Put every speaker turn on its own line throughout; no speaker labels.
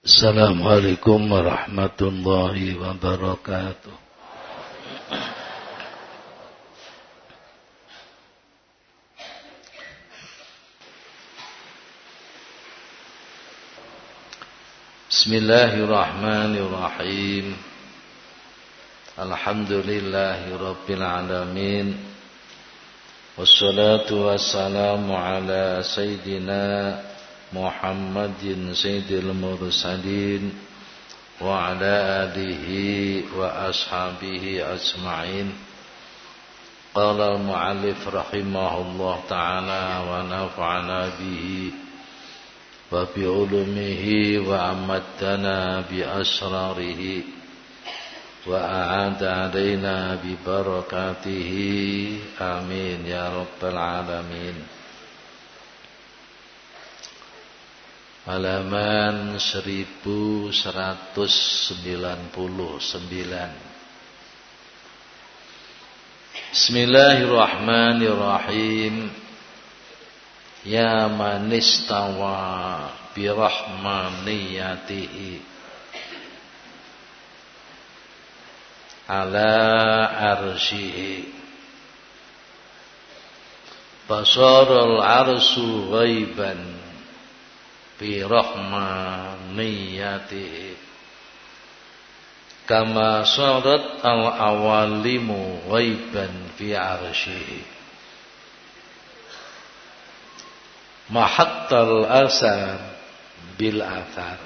Assalamualaikum warahmatullahi wabarakatuh. Bismillahirrahmanirrahim. Alhamdulillahi rabbil alamin. Wassalatu wassalamu ala sayyidina محمد سيد المرسلين وعلى آله وأصحابه أجمعين قال المعلف رحمه الله تعالى ونفعنا به وبعلمه وأمدنا بأسراره وأعاد علينا ببركاته آمين يا رب العالمين Halaman 1199 Bismillahirrahmanirrahim. Ya manistawa birahmaniyatihi. Ala arsyihi. Basarul arsu ghaiban bi rahmaniyati kama sarat al awalimu ghaiban fi arsyihi mahattal asar bil athar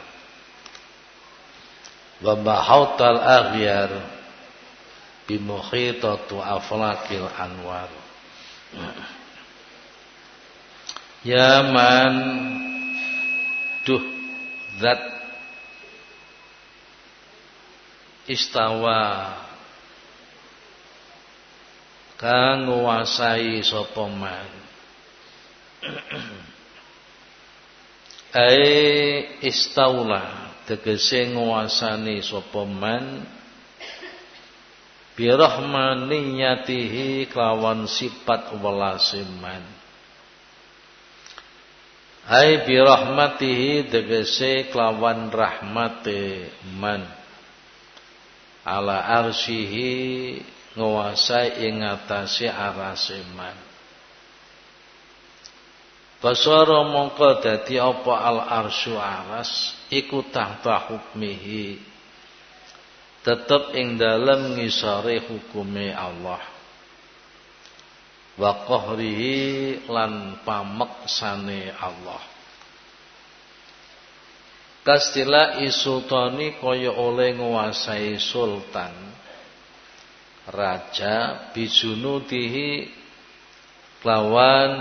wa mahautal aghyar bi Duh zat istawa. Kang nguasai sapa man? Ai istaula tegese nguasani sapa man? Bi rahmaniyatihi kelawan sifat welasiman Hai bi rahmatihi tegese kelawan rahmate man. Ala arsihi nguasai ing atase arase man. Basara mongko dadi apa al arsyu aras iku tahta hukmihi. Tetep ing dalem ngisore hukume Allah wa qahrihi lan pameksane Allah. Kastila isultani kaya oleh nguasai sultan raja bijunutihi lawan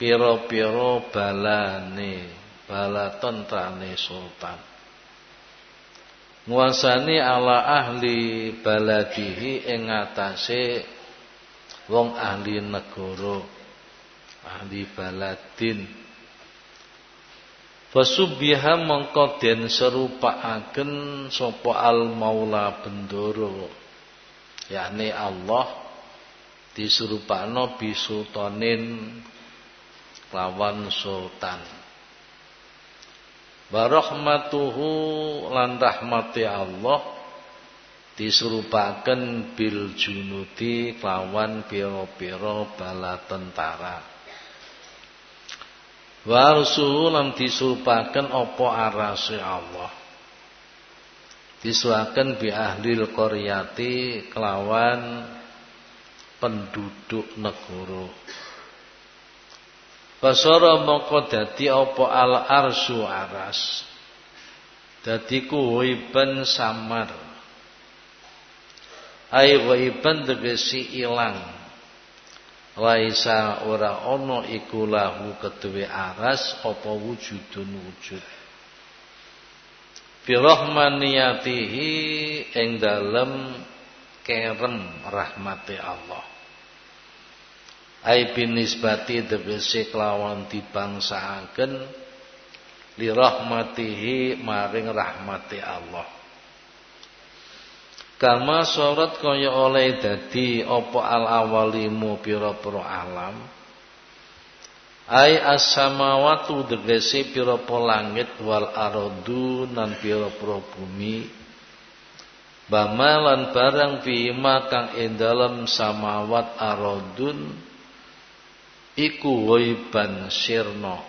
piro-piro balane bala tentrane sultan. Nguasani ala ahli baladihi ing wong ahli negara ahli baladin. Fasubiha mongko den serupaaken sapa al maula bendoro yakni Allah diserupakno bisultanin lawan sultan. Barahmatuhu lan rahmati Allah disurupaken bil junudi kelawan pira-pira bala tentara. Warsuhu lan disurupaken apa arase Allah. Disuaken bi ahlil qaryati kelawan penduduk negara. Basara mongko dadi apa al arsu aras. Dadi kuwiben samar ai ghaiban tegesi ilang. Laisa ora ana iku lahu aras apa wujudun wujud. Bi rahmaniyatihi ing dalem kerem rahmati Allah. Ai binisbati tegesi kelawan dibangsaaken li rahmatihi maring rahmati Allah Kama sorot kaya oleh dadi apa al awalimu pira-pira alam Ai as-samawatu tegese pira-pira langit wal ardu nan pira-pira bumi. Bamalan barang bima kang ing dalem samawat aradun iku ghaiban sirna.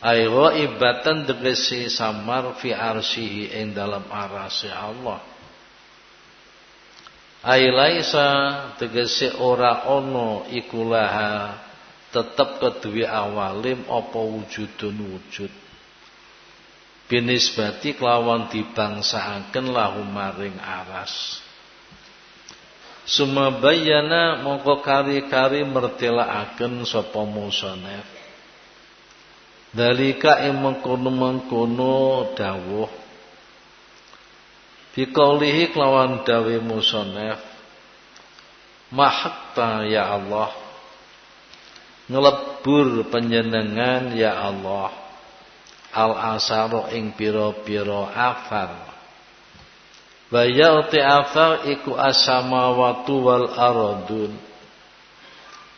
Ai ghaibatan tegese samar fi arsihi ing dalam arasi Allah. Ai laisa tegese ora ono iku laha tetep keduwe awalim apa wujudun wujud. Binisbati kelawan dibangsaaken lahu maring aras. Sumabayana mongko kari-kari mertelaaken sapa musonef Dalika ing mengkono-mengkono dawuh Bikaulihi kelawan dawe musonef Mahakta ya Allah ngelebur penjenengan ya Allah al asaru ing pira-pira afar. Wa yauti afar iku asamawatu wal aradun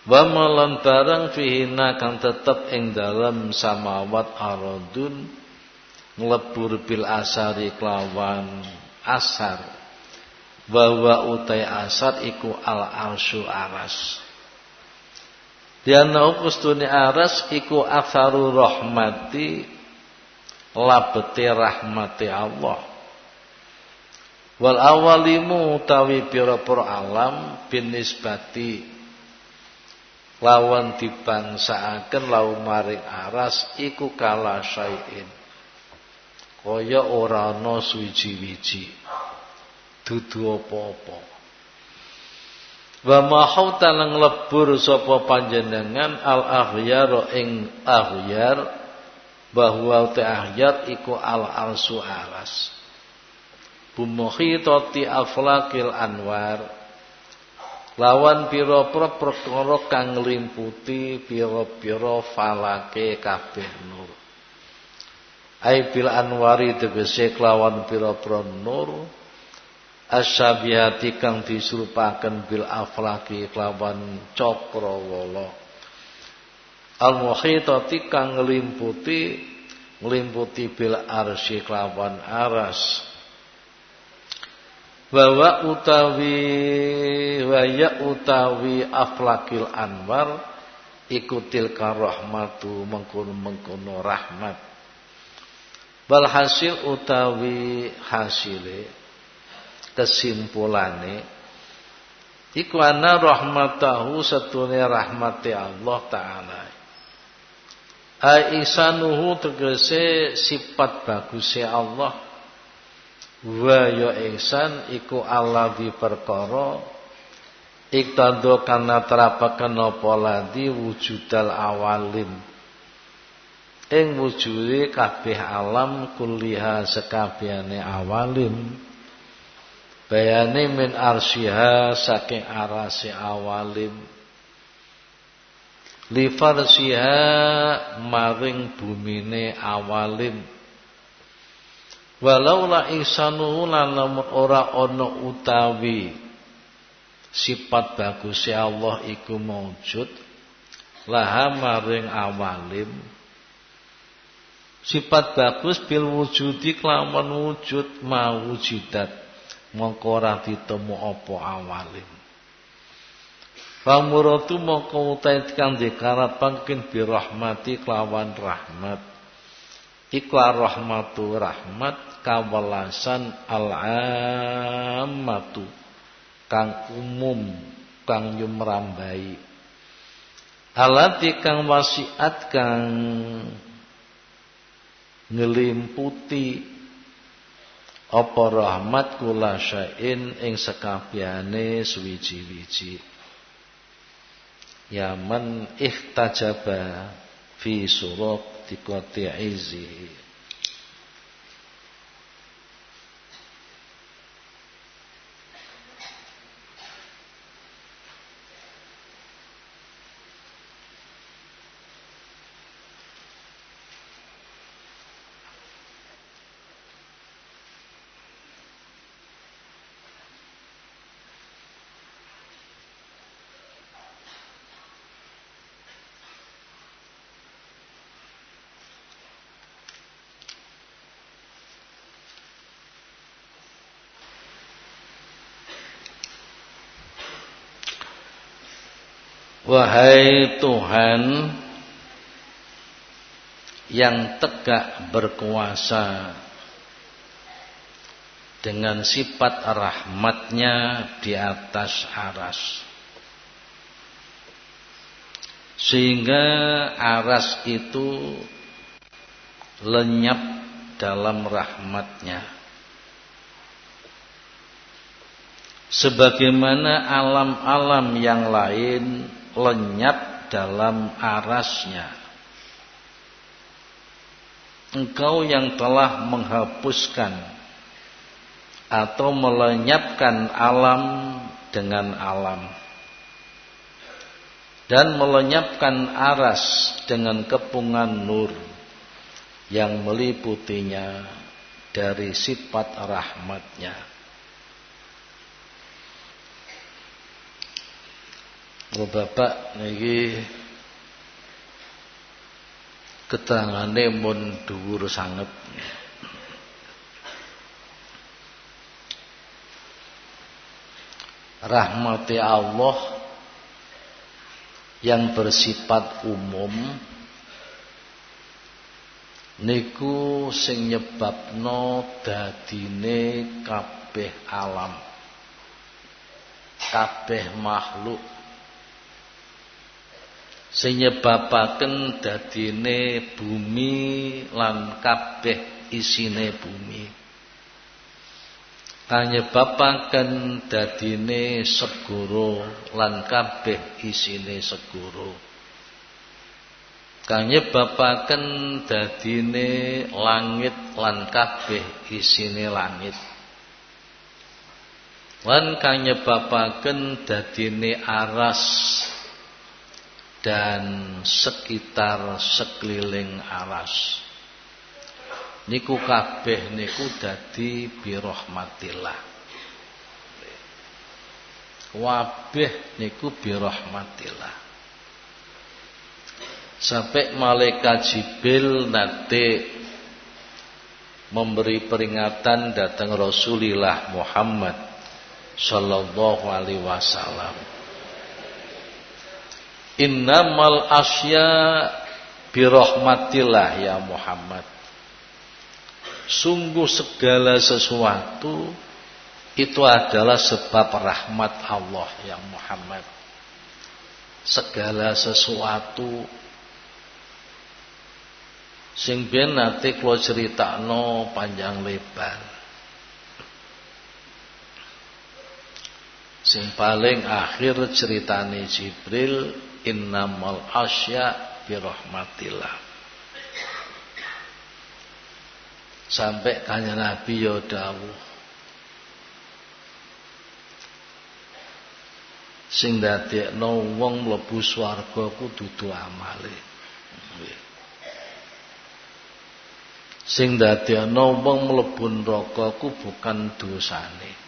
wa malan barang fihina kang tetep ing dalam samawat aradun ngelebur bil asari kelawan asar bahwa utai asar iku al arsyu aras Diana upustuni aras iku atharu rahmati labeti rahmati Allah. Wal awalimu tawi pira-pira alam binisbati lawan dibangsaaken lau maring aras iku kala syai'in. Kaya ora ana suwiji-wiji. Dudu apa-apa. Wa mahauta lang lebur sapa panjenengan al aghyar ing aghyar bahwa te aghyar iku al arsu aras. Bumukhitati aflakil anwar lawan pira-pira perkara kang nglimputi pira-pira falake kabeh nur. Ai bil anwari tegese kelawan pira-pira nur asyabihati kang disurupaken bil aflaki kelawan cakra wala al muhitati kang nglimputi nglimputi bil arsy kelawan aras. Bawa utawi waya utawi aflakil anwar ikutil rahmatu mengkono-mengkono rahmat Balhasil utawi hasile kesimpulane iku ana rahmatahu satune rahmati Allah taala. Aisanuhu tegese sifat bagusnya Allah. Wa ya ihsan iku Allah di perkara iktado kana terapaken apa ladi wujudal awalin ing wujude kabeh alam kulliha sekabehane awalin bayane min arsyiha saking arasi awalim. Li farsiha maring bumine awalim. Walau la ihsanu lan ora ana utawi sifat bagus Allah iku maujud laha maring awalim sifat bagus bil wujudi kelawan wujud mawujidat mongko ora ditemu apa awalim. Pamuratu mongko utai kang dikarapaken bi rahmati kelawan rahmat. Ikla rahmatu rahmat kawalasan al-ammatu kang umum kang yumrambai alati kang wasiat kang ngelimputi apa rahmat kula syain ing sekabehane suwiji-wiji. Yaman ihtajaba fi surat tiqati'izi Wahai Tuhan yang tegak berkuasa dengan sifat rahmatnya di atas aras. Sehingga aras itu lenyap dalam rahmatnya. Sebagaimana alam-alam yang lain lenyap dalam arasnya. Engkau yang telah menghapuskan atau melenyapkan alam dengan alam dan melenyapkan aras dengan kepungan nur yang meliputinya dari sifat rahmatnya. Oh Bapak niki keterangane mun dhuwur sanget. Rahmati Allah yang bersifat umum niku sing nyebabno dadine kabeh alam kabeh makhluk sing nyebabaken dadine bumi lan kabeh isine bumi. Kanyebabaken dadine segoro lan kabeh isine segoro kanyebabaken dadine langit lan kabeh isine langit. Lan kanyebabaken dadine aras dan sekitar sekeliling alas. Niku kabeh niku dadi birahmatillah. Wabeh niku birahmatillah. Sampai malaikat Jibril nanti memberi peringatan datang Rasulullah Muhammad sallallahu alaihi wasallam Innamal asya birahmatillah ya Muhammad. Sungguh segala sesuatu itu adalah sebab rahmat Allah ya Muhammad. Segala sesuatu sing ben nate kula critakno panjang lebar. Sing paling akhir ceritane Jibril innamal asya birahmatillah sampai kanya Nabi ya dawuh. Sing dadekno wong mlebu swarga ku dudu amale sing dadekno wong mlebu neraka ku bukan dosane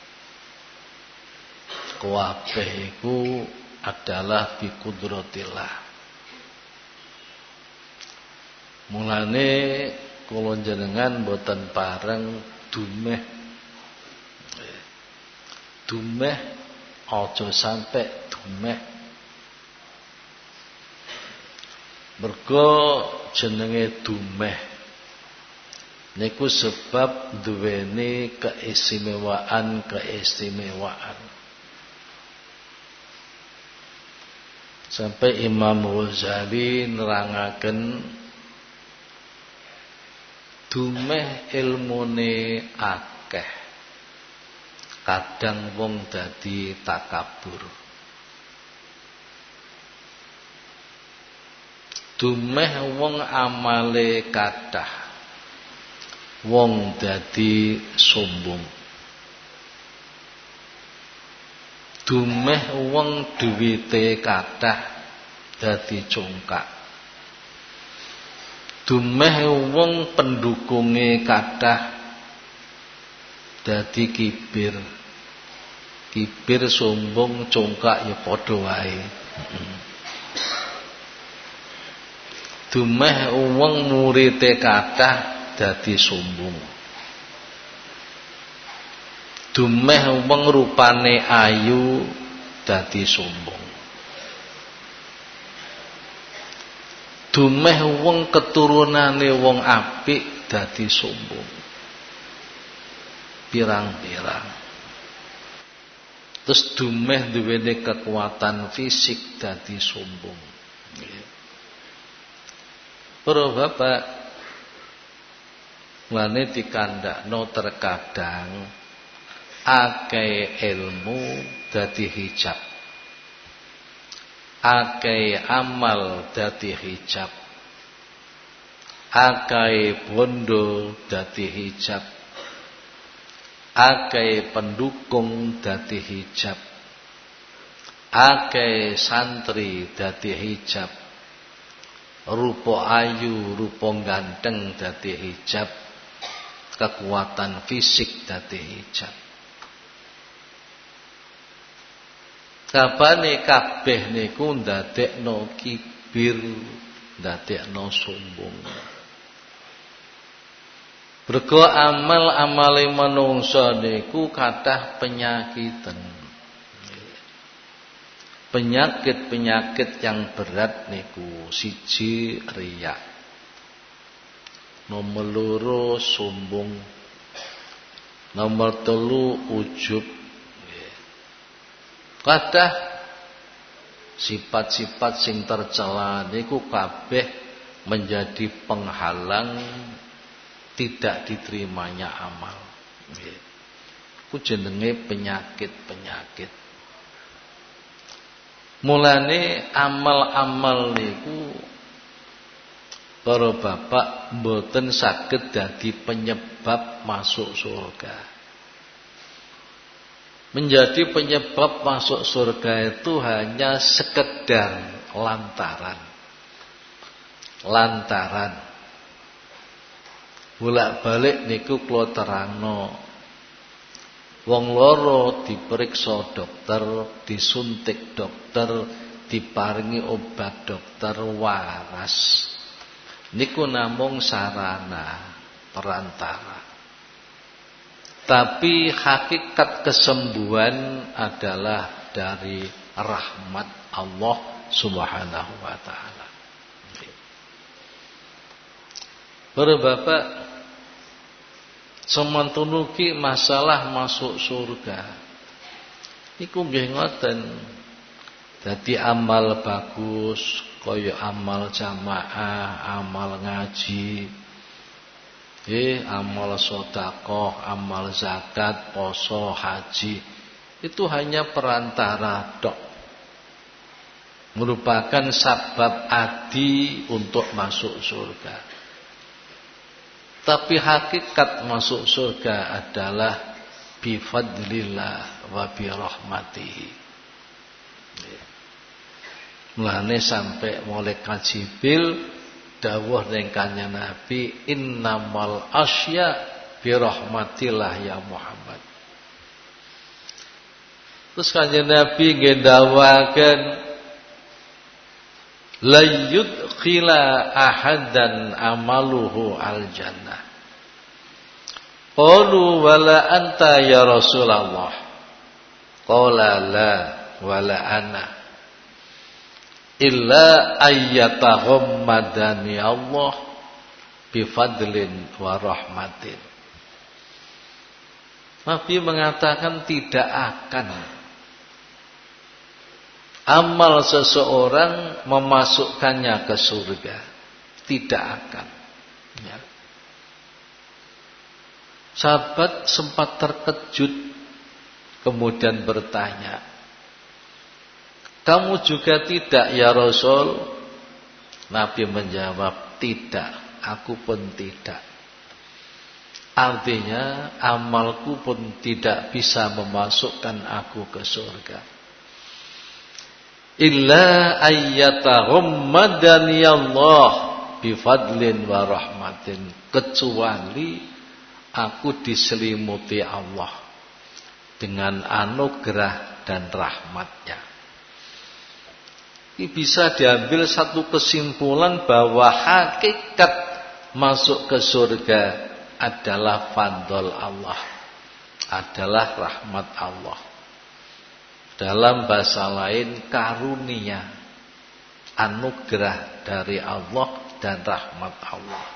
kabeh iku adalah bikudratillah. Mulane kula jenengan boten pareng dumeh. Dumeh aja sampai dumeh. Mergo jenenge dumeh niku sebab duweni keistimewaan Sampai Imam Ghazali nerangaken dumeh ilmune akeh. Kadang wong dadi takabur. Dumeh wong amale kathah. Wong dadi sombong. Dumeh wong duwite kathah dadi congkak. Dumeh wong pendukunge kathah dadi kibir. Kibir sombong congkak ya padha wae. Dumeh wong murite kathah dadi sombong dumeh wong rupane ayu dadi sombong. Dumeh wong keturunane wong apik dadi sombong. Pirang-pirang. Terus dumeh duwene kekuatan fisik dadi sombong. Para bapak Lane dikandakno terkadang akeh ilmu dadi hijab. Akeh amal dadi hijab. Akeh bondo dadi hijab. Akeh pendukung dadi hijab. Akeh santri dadi hijab. Rupa ayu, rupa ganteng dadi hijab. Kekuatan fisik dadi hijab. Kabane kabeh niku ndadekno kibir, ndadekno sombong. Mergo amal-amale manungsa niku kathah penyakiten. Penyakit-penyakit yang berat niku siji riya. Nomor loro sombong. Nomor telu ujub Kadah sifat-sifat sing tercela niku kabeh menjadi penghalang tidak diterimanya amal. Ku jenenge penyakit-penyakit. Mulane amal-amal niku para bapak mboten saged dadi penyebab masuk surga menjadi penyebab masuk surga itu hanya sekedar lantaran. Lantaran. Bolak-balik niku kula terangno. Wong loro diperiksa dokter disuntik dokter diparingi obat dokter waras. Niku namung sarana perantara tapi hakikat kesembuhan adalah dari rahmat Allah Subhanahu wa taala. Para bapak semantunuki masalah masuk surga. Iku nggih. Dadi amal bagus kaya amal jamaah, amal ngaji, Eh, amal sodakoh, amal zakat, poso, haji itu hanya perantara dok. Merupakan sabab adi untuk masuk surga. Tapi hakikat masuk surga adalah bifadlillah wa birahmatihi. Mulane sampai malaikat Jibril dawuh ning kanjeng Nabi innamal asya bi rahmatillah ya Muhammad. Terus kanjeng Nabi ngendawaken la yudkhila ahadan amaluhu al jannah. Qalu wala anta ya Rasulullah. Qala la wala ana illa ayyataghammadani Allah bifadlin wa rahmatin. Nabi mengatakan tidak akan amal seseorang memasukkannya ke surga. Tidak akan. Ya. Sahabat sempat terkejut kemudian bertanya, kamu juga tidak ya Rasul? Nabi menjawab, tidak, aku pun tidak. Artinya amalku pun tidak bisa memasukkan aku ke surga. Illa ayyataghammadani Allah bifadlin wa rahmatin. Kecuali aku diselimuti Allah dengan anugerah dan rahmatnya. Ini bisa diambil satu kesimpulan bahwa hakikat masuk ke surga adalah fadl Allah. Adalah rahmat Allah. Dalam bahasa lain karunia. anugerah dari Allah dan rahmat Allah.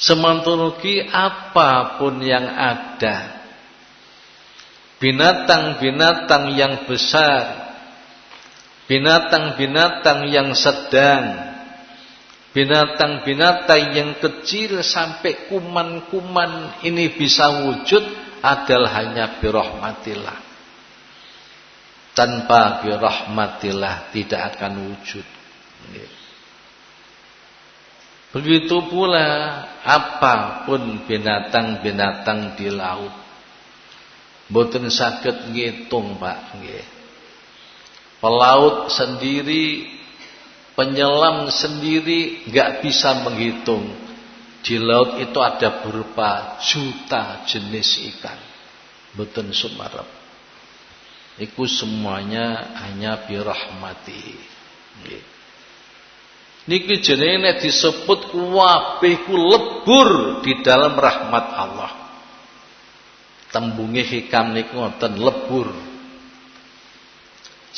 Sementologi apa pun yang ada Binatang-binatang yang besar Binatang-binatang yang sedang Binatang-binatang yang kecil sampai kuman-kuman ini bisa wujud adalah hanya birahmatillah. Tanpa birahmatillah tidak akan wujud. Begitu pula apa pun binatang-binatang di laut. Boten sakit ngitung, Pak, nggih. Pelaut sendiri, penyelam sendiri nggak bisa menghitung. Di laut itu ada berupa juta jenis ikan. Boten sumarep. Iku semuanya hanya birahmati. Nggih. Niki jenenge disebut kabeh ku lebur di dalam rahmat Allah. Tembunge hikam niku ngoten lebur.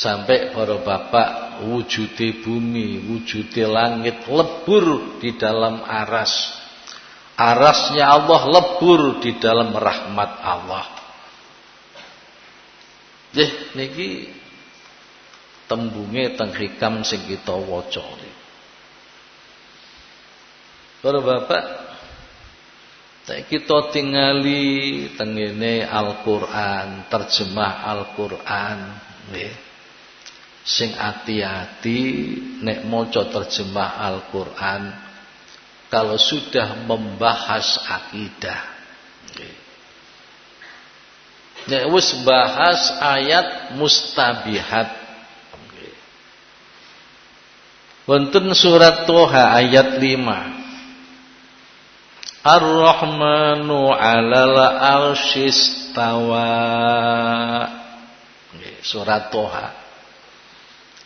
Sampai para bapak wujude bumi, wujude langit lebur di dalam aras. Arasnya Allah lebur di dalam rahmat Allah. Nggih niki tembunge teng hikam sing kita waca Para bapak kita tingali tengene Al-Qur'an, terjemah Al-Qur'an. Sing hati-hati nek maca terjemah Al-Qur'an kalau sudah membahas akidah. Nek wis bahas ayat mustabihat Wonten surat Toha ayat 5 Ar-Rahmanu 'alal arsyistawa. Surat Toha.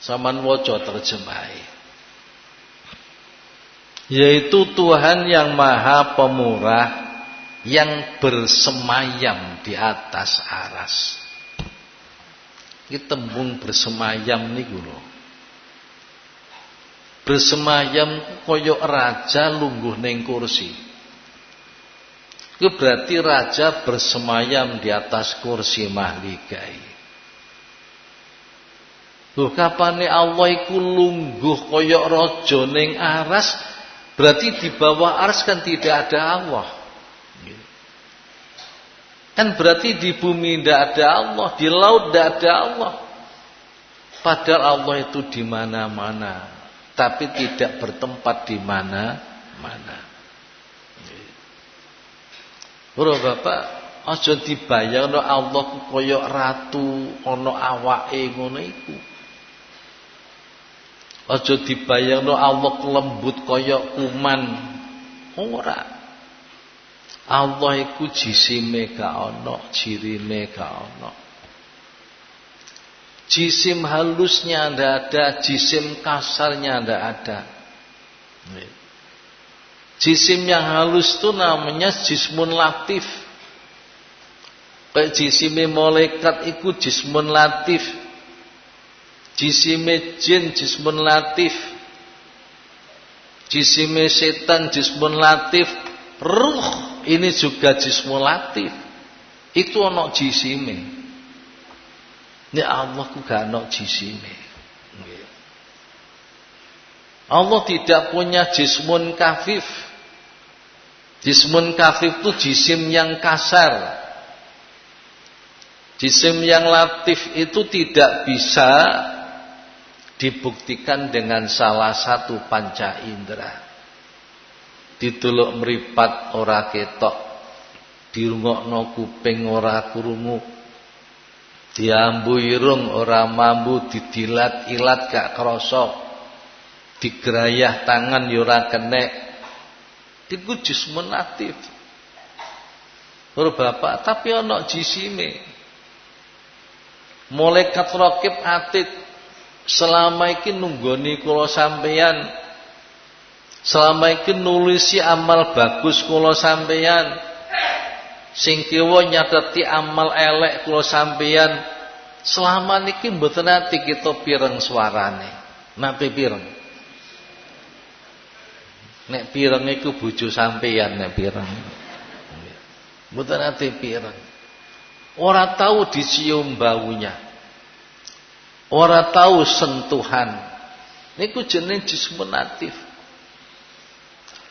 Saman waca terjemahi. Yaitu Tuhan yang Maha Pemurah yang bersemayam di atas aras. Ini tembung bersemayam niku lho. Bersemayam koyok raja lungguh neng kursi. Itu berarti raja bersemayam di atas kursi mahligai. Loh kapane Allah iku lungguh koyok raja ning aras, berarti di bawah aras kan tidak ada Allah. Kan berarti di bumi tidak ada Allah, di laut tidak ada Allah. Padahal Allah itu di mana-mana, tapi tidak bertempat di mana-mana. Ora Bapak, aja dibayangno Allah kaya ratu ana awake ngono iku. Aja dibayangno Allah lembut kaya kuman. Ora. Allah iku jisime gak ana, jirine gak ana. Jisim halusnya ndak ada, jisim kasarnya ndak ada. Jisim yang halus itu namanya jismun latif. Kayak jisim malaikat itu jismun latif. Jisim jin jismun latif. Jisim setan jismun latif. Ruh ini juga jismun latif. Itu ono jisime. Ini Allah ku gak ono jisime. Allah tidak punya jismun kafif. Jismun kafif itu jisim yang kasar. Jisim yang latif itu tidak bisa dibuktikan dengan salah satu panca indera. Dituluk meripat ora ketok, dirungokno kuping ora krungu, diambu irung ora mambu, didilat ilat gak krasa, digerayah tangan yura kenek, Iku jismun latif. Ora bapak, tapi ana jisime. Malaikat rakib atid selama iki nunggoni kula sampeyan. Selama iki nulisi amal bagus kula sampeyan. Sing kiwa nyateti amal elek kula sampeyan Selama niki mboten ati kita pireng suarane. Nate pireng. Nek pireng iku bojo sampeyan nek pireng. Mboten ati pireng. Ora tahu dicium baunya. Ora tahu sentuhan. Niku jeneng jismun natif.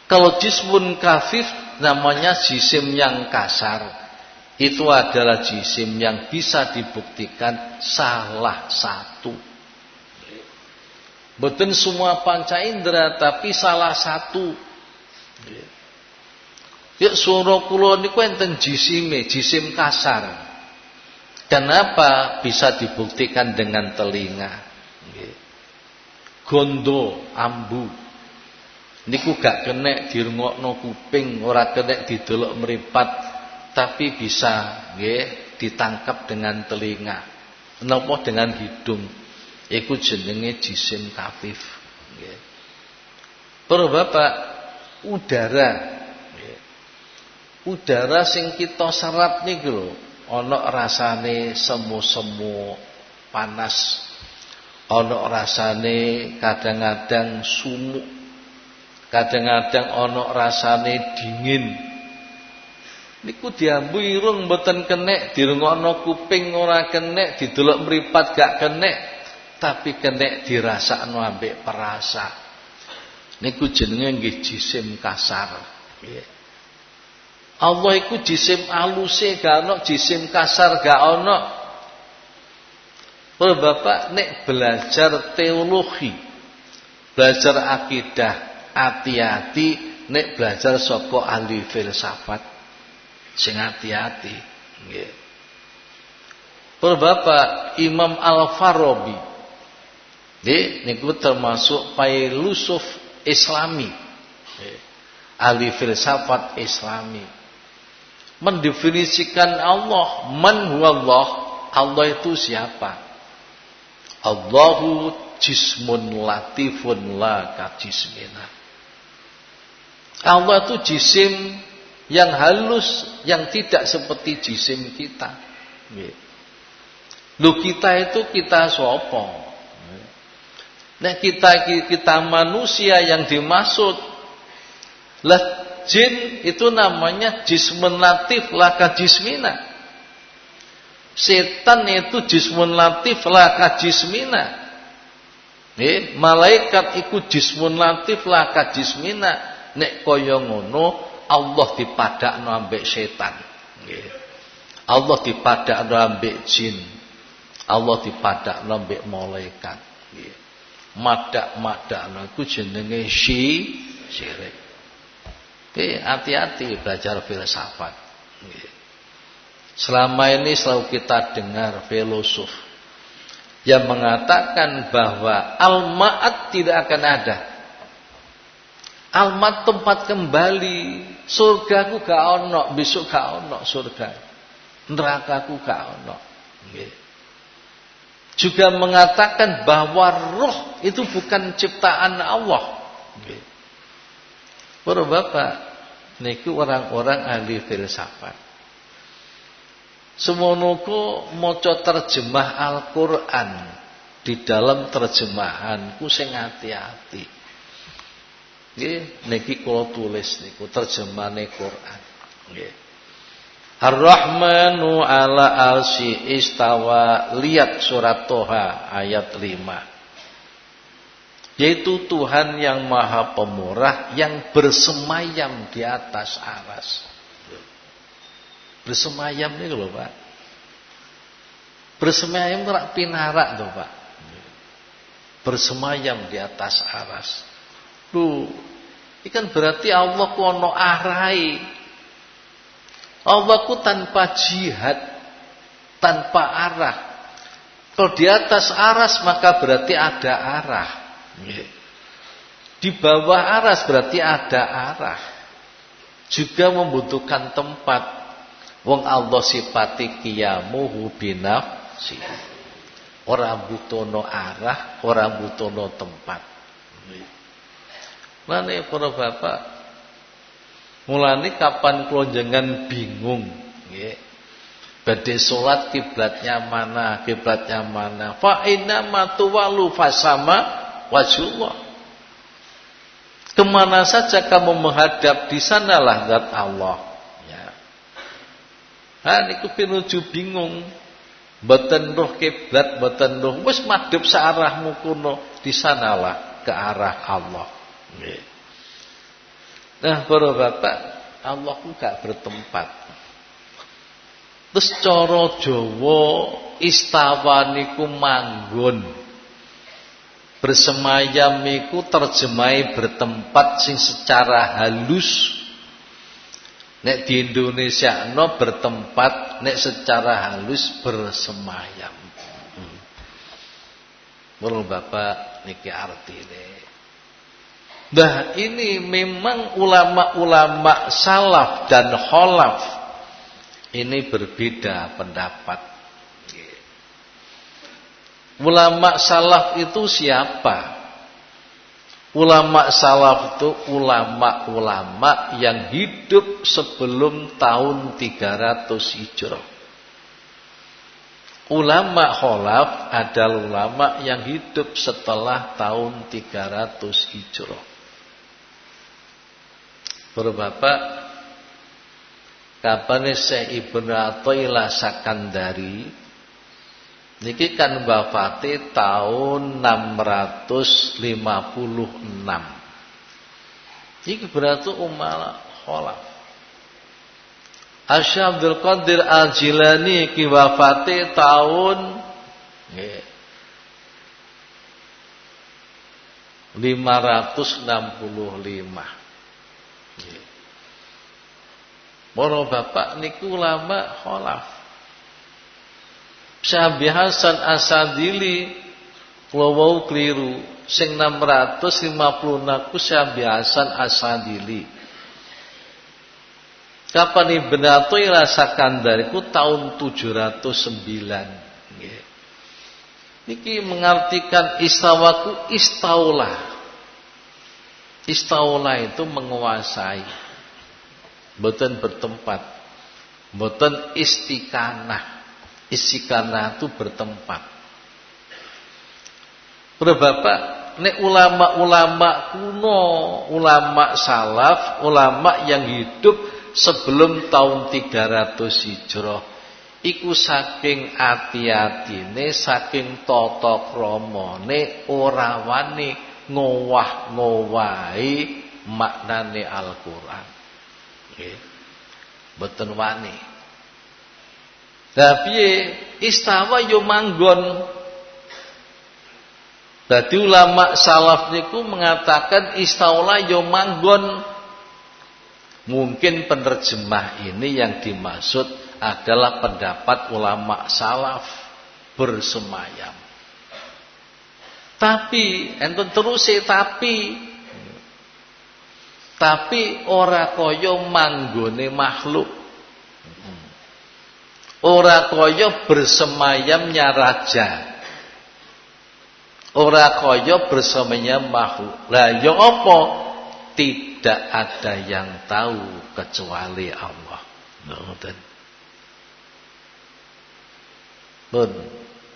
Kalau jismun kafif namanya jisim yang kasar itu adalah jisim yang bisa dibuktikan salah satu. Betul semua panca indera tapi salah satu. Ya suara kula niku enten jisime, jisim kasar. Kenapa bisa dibuktikan dengan telinga? Gondo, ambu. Niku gak kena dirungokno kuping, ora kena didelok meripat tapi bisa nggih ditangkap dengan telinga. Napa dengan hidung. Iku jenenge jisim kafif nggih. Para Bapak udara. Udara sing kita serap lho ana rasane semu-semu panas ana rasane kadang-kadang sumuk kadang-kadang ana rasane dingin Niku diambu irung mboten kenek, dirungokno kuping ora kenek, didelok mripat gak kenek, tapi kenek dirasakno ambek perasa. Niku jenenge nggih jisim kasar. Allah iku jisim aluse gak ono, jisim kasar gak ono. Oh Bapak nek belajar teologi, belajar akidah, hati-hati nek belajar saka ahli filsafat. Sing hati-hati nggih. Bapak Imam Al-Farabi nggih niku termasuk filosof Islami. Ahli filsafat Islami mendefinisikan Allah man huwallah Allah itu siapa Allahu jismun latifun la kajismina Allah itu jisim yang halus yang tidak seperti jisim kita. Lu kita itu kita sopo. Nah kita kita manusia yang dimaksud lah jin itu namanya jismun latif laka jismina. Setan itu jismun latif laka jismina. Nih, malaikat ikut jismun latif laka jismina. Nek kaya ngono Allah dipadakno ambek setan. Allah dipadakno ambek jin. Allah dipadakno ambek malaikat. Madak-madakno iku jenenge syi syirik. Oke, hati-hati belajar filsafat. Selama ini selalu kita dengar filosof yang mengatakan bahwa al-ma'at tidak akan ada Almat tempat kembali. Surgaku gak ono, besok gak ono surga. Nerakaku gak ono. Juga mengatakan bahwa roh itu bukan ciptaan Allah. Para bapak, niku orang-orang ahli filsafat. Semonoku maca terjemah Al-Qur'an di dalam terjemahanku sing hati-hati. Nggih, niki kula tulis niku terjemahane Quran. Nggih. Ar-Rahmanu ala arsy istawa lihat surat Toha ayat 5. Yaitu Tuhan yang Maha Pemurah yang bersemayam di atas aras. Bersemayam nih lho, Pak. Bersemayam ora pinarak tuh, Pak. Bersemayam di atas aras. Loh, ikan berarti Allah ku ono arai. Allah ku tanpa jihad, tanpa arah. Kalau di atas aras maka berarti ada arah. Di bawah aras berarti ada arah. Juga membutuhkan tempat. Wong Allah sifati kiyamuhu binafsi. Orang butuh arah, orang butuh tempat. Mulane para bapak mulane kapan kula bingung nggih. Badai sholat kiblatnya mana, kiblatnya mana. Fa inna matuwalu fasama wajullah. Ke mana saja kamu menghadap di sanalah zat Allah. Ya. Nah, niku pinuju bingung. Boten roh kiblat, boten roh wis madhep searahmu kuno, di sanalah ke arah Allah. Ya. Nah, para bapak, Allah ku gak bertempat. Terus cara Jawa istawa niku manggon. Bersemayam iku terjemai bertempat sing secara halus. Nek di Indonesia no bertempat, nek secara halus bersemayam. Hmm. Bapak niki artine. Nah ini memang ulama-ulama salaf dan kholaf ini berbeda pendapat. Ulama salaf itu siapa? Ulama salaf itu ulama-ulama yang hidup sebelum tahun 300 Hijrah. Ulama kholaf adalah ulama yang hidup setelah tahun 300 Hijrah. Bapak Kapan Syekh Ibnu Athaillah Sakandari niki kan wafate tahun 656. Iki berarti umal kholaf. Asy Abdul Qadir Al-Jilani iki wafate tahun nggih 565. Para bapak niku ulama kholaf. Syabi Hasan Asadili kula keliru sing 650 naku Syabi Hasan Asadili. Kapan Ibn Athaillah Sakandariku tahun 709 nggih. Niki mengartikan istawaku istaulah. Istaulah itu menguasai Boten bertempat. Boten istiqanah. Istiqanah itu bertempat. Para bapak, nek ulama-ulama kuno, ulama salaf, ulama yang hidup sebelum tahun 300 Hijrah iku saking ati-atine saking tata kramane ora wani ngowah-ngowahi maknane Al-Qur'an Nggih. Wani. Piye istawa yo manggon. Ulama salaf niku mengatakan istaula yo manggon. Mungkin penerjemah ini yang dimaksud adalah pendapat ulama salaf bersemayam. Tapi enten terus tapi tapi ora kaya manggone makhluk. Ora kaya bersemayamnya raja. Ora kaya bersemayam makhluk. Lah ya apa? Tidak ada yang tahu kecuali Allah. Ngoten. Pun.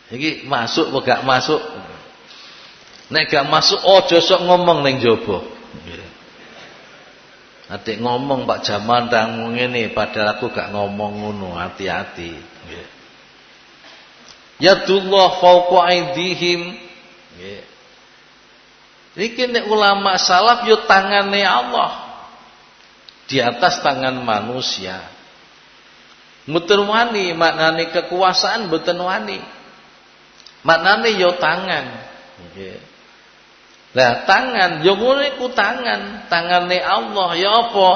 Iki masuk apa gak masuk? Nek gak masuk aja sok ngomong ning jaba. Nanti ngomong Pak Jamal ndang ngene padahal aku gak ngomong ngono, hati-hati. Nggih. Yadullah fawqa aidihim. Nggih. Iki nek ulama salaf yo tangane Allah. Di atas tangan manusia. Mboten wani maknane kekuasaan mboten wani. Maknane yo tangan. Nggih. Lah tangan yo ngono iku tangan, tangane Allah ya apa?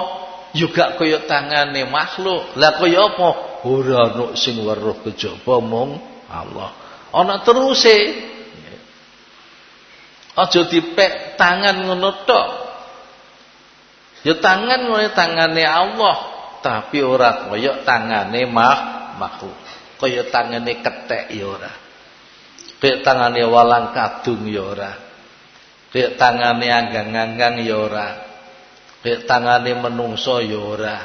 Juga kaya tangane makhluk. Lah kaya apa? Ora ono sing weruh kejaba mung Allah. Ana teruse. Aja dipek tangan ngono tok. Ya tangan ngono tangane Allah, tapi ora kaya tangane mah makhluk. Kaya tangane kethek ya ora. Kaya tangane walang kadung ya ora. Dek tangane anggang-anggang ya ora. Dek tangane menungso ya ora.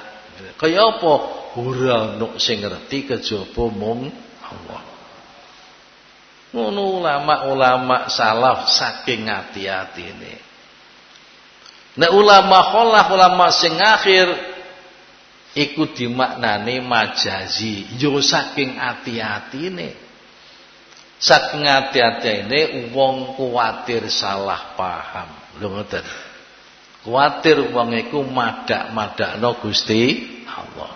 Kaya apa? ora ono sing ngerti kejaba mung Allah. Ngono ulama-ulama salaf saking ati-atine. Nek ulama kholaf ulama sing akhir iku dimaknani majazi, yo saking ati-atine. Saking ati-atine wong kuwatir salah paham. Lho ngoten. Kuwatir wong iku madak-madakno Gusti Allah.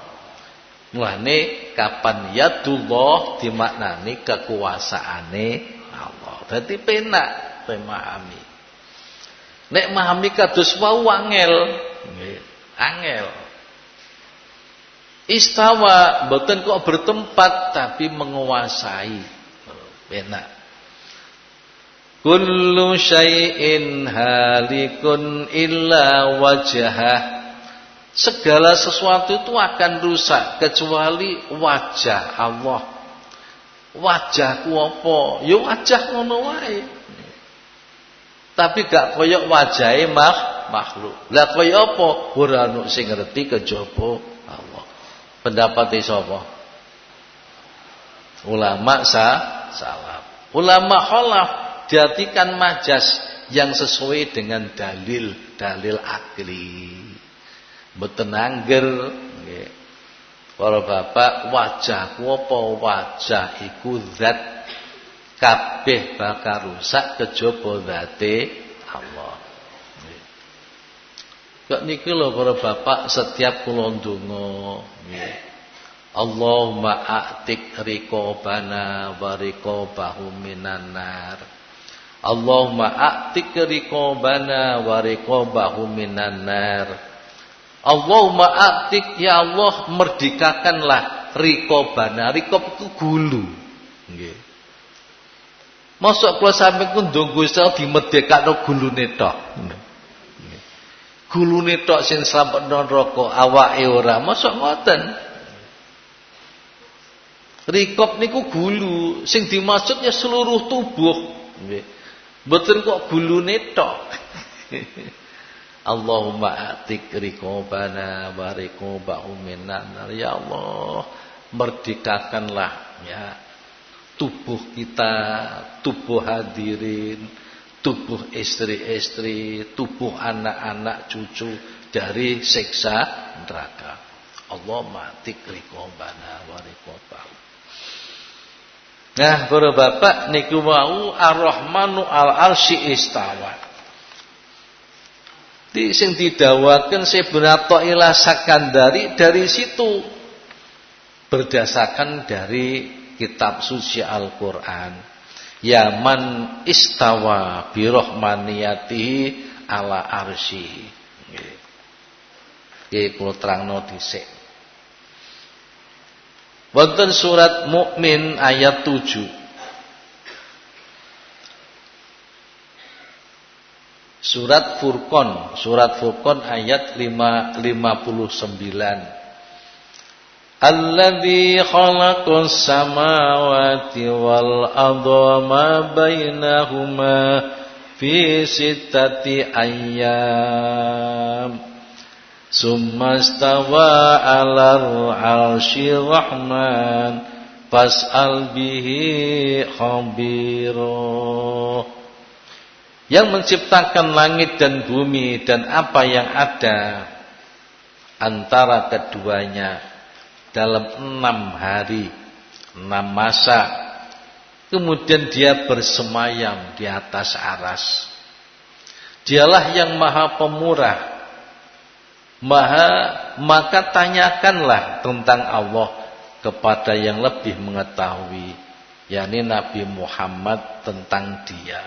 Mulane kapan yadullah dimaknani kekuasaane Allah. Dadi penak memahami. Nek memahami kados wau angel, angel. Istawa mboten kok bertempat tapi menguasai. Penak. Kullu syai'in halikun illa wajhah Segala sesuatu itu akan rusak kecuali wajah Allah. Wajahku apa? Ya wajah ngono wae. Tapi gak koyok wajahe mah makhluk. Lah koyo apa? Ora ono sing ngerti kejaba Allah. Pendapat sapa? Ulama sa salaf. Ulama khalaf diartikan majas yang sesuai dengan dalil dalil akli. Mboten angger nggih. Para bapak wajahku apa wajah iku zat kabeh bakal rusak kejaba zate Allah. Kok niki lho para bapak setiap kula ndonga nggih. Allahumma a'tik riqabana wa riqabahum minan nar. Allahumma a'tik riqabana wa riqabahum minan nar. Allahumma atik ya Allah merdekakanlah rikobana. Rikob itu gulu. Nggih. Mosok kula sampe ku ndonga iso dimerdekakno gulune tok. Gulune tok sing slametno neraka awake ora. Mosok ngoten. Rikob niku gulu, sing dimaksud ya seluruh tubuh. Mboten kok gulune tok. Allahumma atik rikobana wa rikobahum minan Ya Allah, merdekakanlah ya tubuh kita, tubuh hadirin, tubuh istri-istri, tubuh anak-anak cucu dari siksa neraka. Allahumma atik rikobana wa rikobahum. Nah, para bapak niku mau Ar-Rahmanu al-Arsy istawa. Di sing didawakan Sebenato ila Sakandari dari situ berdasarkan dari kitab suci Al-Qur'an. Yaman istawa birohmaniyatihi ala arsi. Nggih kula terangno dhisik. Wonten surat Mukmin ayat 7. Surat Furqan, surat Furqan ayat 5, 59. Alladzi khalaqas samawati wal arda ma bainahuma fi sittati ayyam. Summa stawa 'alal 'arsy rahman fas'al bihi khabira yang menciptakan langit dan bumi dan apa yang ada antara keduanya dalam enam hari, enam masa. Kemudian dia bersemayam di atas aras. Dialah yang maha pemurah. Maha, maka tanyakanlah tentang Allah kepada yang lebih mengetahui. yakni Nabi Muhammad tentang dia.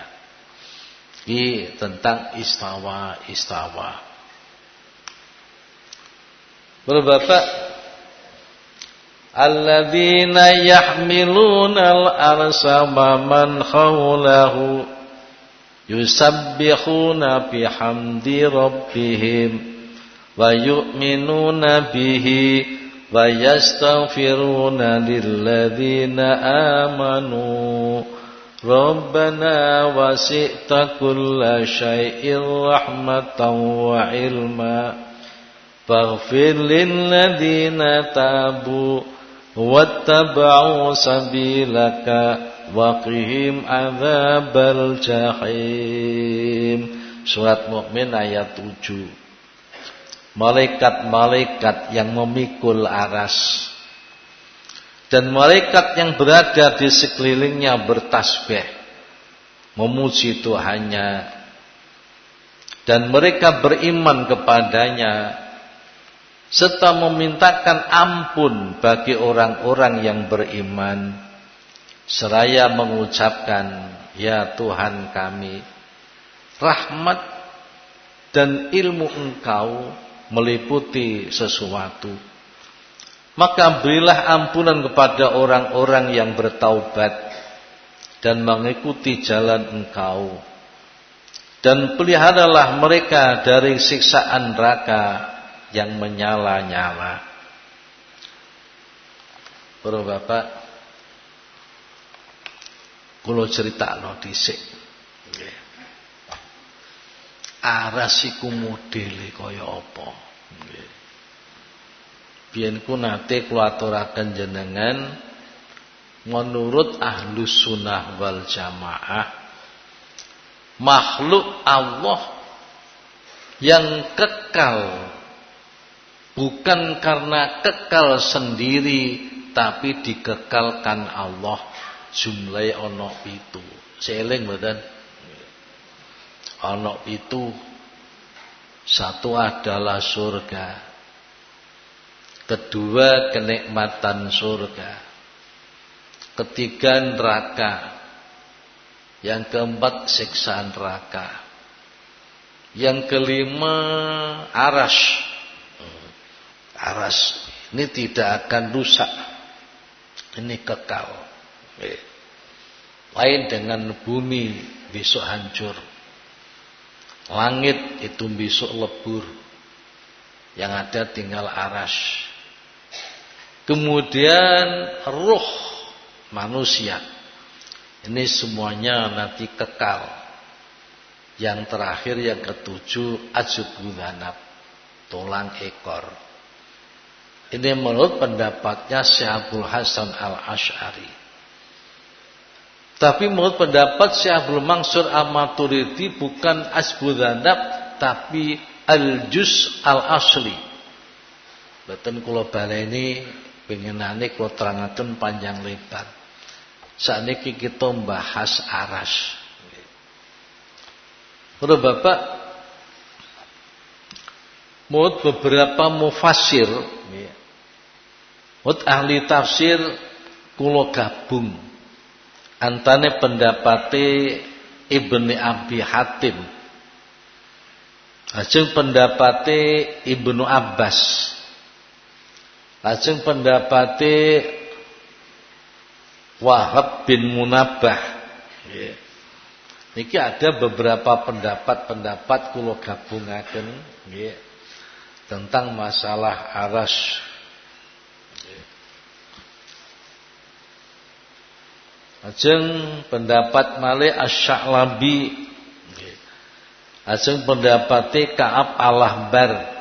Ini tentang istawa istawa. Berbapak Alladzina yahmiluna al-arsa man khawlahu yusabbihuna bihamdi rabbihim wa yu'minuna bihi wa yastaghfiruna lilladzina amanu. Rabbana wasi'ta kulla syai'in rahmatan wa ilma. Faghfir lilladzina tabu Wattaba'u sabilaka Waqihim azabal jahim Surat Mukmin ayat 7 malaikat-malaikat yang memikul aras. Dan malaikat yang berada di sekelilingnya bertasbih memuji Tuhannya. Dan mereka beriman kepadanya serta memintakan ampun bagi orang-orang yang beriman. Seraya mengucapkan ya Tuhan kami rahmat dan ilmu engkau meliputi sesuatu maka berilah ampunan kepada orang-orang yang bertaubat dan mengikuti jalan engkau dan peliharalah mereka dari siksaan neraka yang menyala-nyala. Para bapak, kula critakno dhisik. Nggih. Aras iku modele kaya apa? Nggih. Biyen ku nate kula jenengan menurut ahlus sunnah wal jamaah makhluk Allah yang kekal bukan karena kekal sendiri tapi dikekalkan Allah jumlah ono itu seling badan ono itu satu adalah surga. Kedua kenikmatan surga. Ketiga neraka. Yang keempat siksaan neraka. Yang kelima aras. Aras ini tidak akan rusak. Ini kekal. Lain dengan bumi besok hancur langit itu besok lebur. Yang ada tinggal aras. Kemudian ruh manusia. Ini semuanya nanti kekal. Yang terakhir yang ketujuh ajubudhanab tulang ekor. Ini menurut pendapatnya Syekh Abdul Hasan Al-Ash'ari. Tapi menurut pendapat Syekh Abdul Mansur Al-Maturidi bukan asbudhanab tapi al-juz al-asli. Betul kula baleni pengenane kula terangaken panjang lebar. Sakniki kita membahas aras. Para Bapak Menurut beberapa mufasir Menurut ahli tafsir Kulo gabung Antane pendapati Ibni Abi Hatim. Lajeng pendapati Ibnu Abbas. Lajeng pendapati Wahab bin Munabah. Niki ada beberapa pendapat-pendapat kulo gabungaken nggih tentang masalah aras Ajeng pendapat Malik Asy-Sya'labi Ajeng pendapat Ka'ab Al-Ahbar.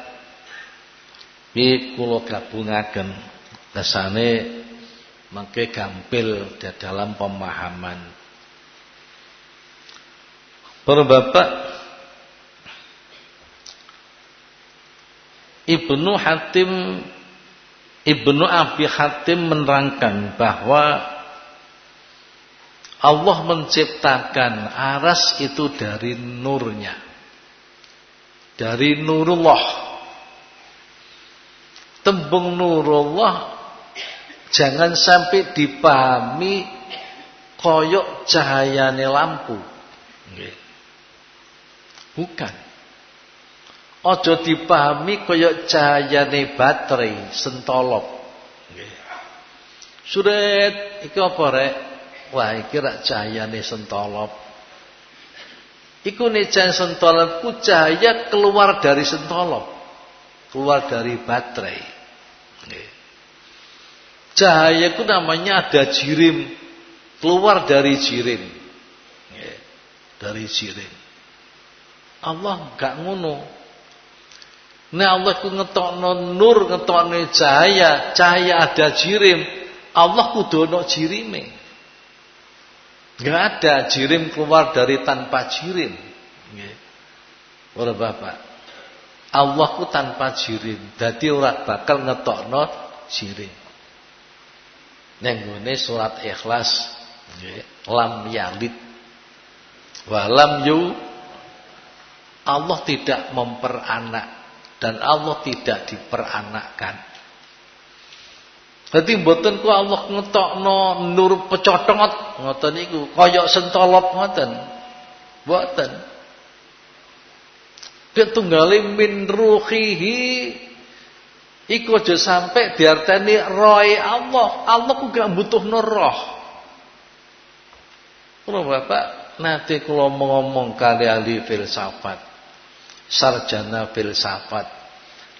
Bi kula gabungaken kesane mangke gampil di dalam pemahaman. Para bapak Ibnu Hatim Ibnu Abi Hatim menerangkan bahwa Allah menciptakan aras itu dari nurnya. Dari nurullah. Tembung nurullah jangan sampai dipahami koyok cahayane lampu. Bukan. Ojo dipahami kaya cahayane baterai sentolop. Suret iki apa rek? Wah iki rak cahayane sentolop. Iku cahaya sentolop ku cahaya keluar dari sentolop. Keluar dari baterai. Cahaya itu namanya ada jirim. Keluar dari jirim. Dari jirim. Allah enggak ngono. Nek Allah ku ngetokno nur, ngetokno cahaya, cahaya ada jirim. Allah kudu ono jirime. Enggak ada jirim keluar dari tanpa jirim. Nggih. Ora Bapak. Allah ku tanpa jirim. Dadi ora bakal ngetokno jirim. Neng surat Ikhlas lam yalid walam yu Allah tidak memperanak dan Allah tidak diperanakkan. Dadi mboten ku Allah ngetokno nur pecotot ngoten niku, kaya sentolop ngoten. Mboten. Ketunggale min ruhihi iku aja sampai diarteni roy Allah. Allah ku gak butuh nur roh. Kula Bapak nanti kula ngomong kali ahli filsafat sarjana filsafat.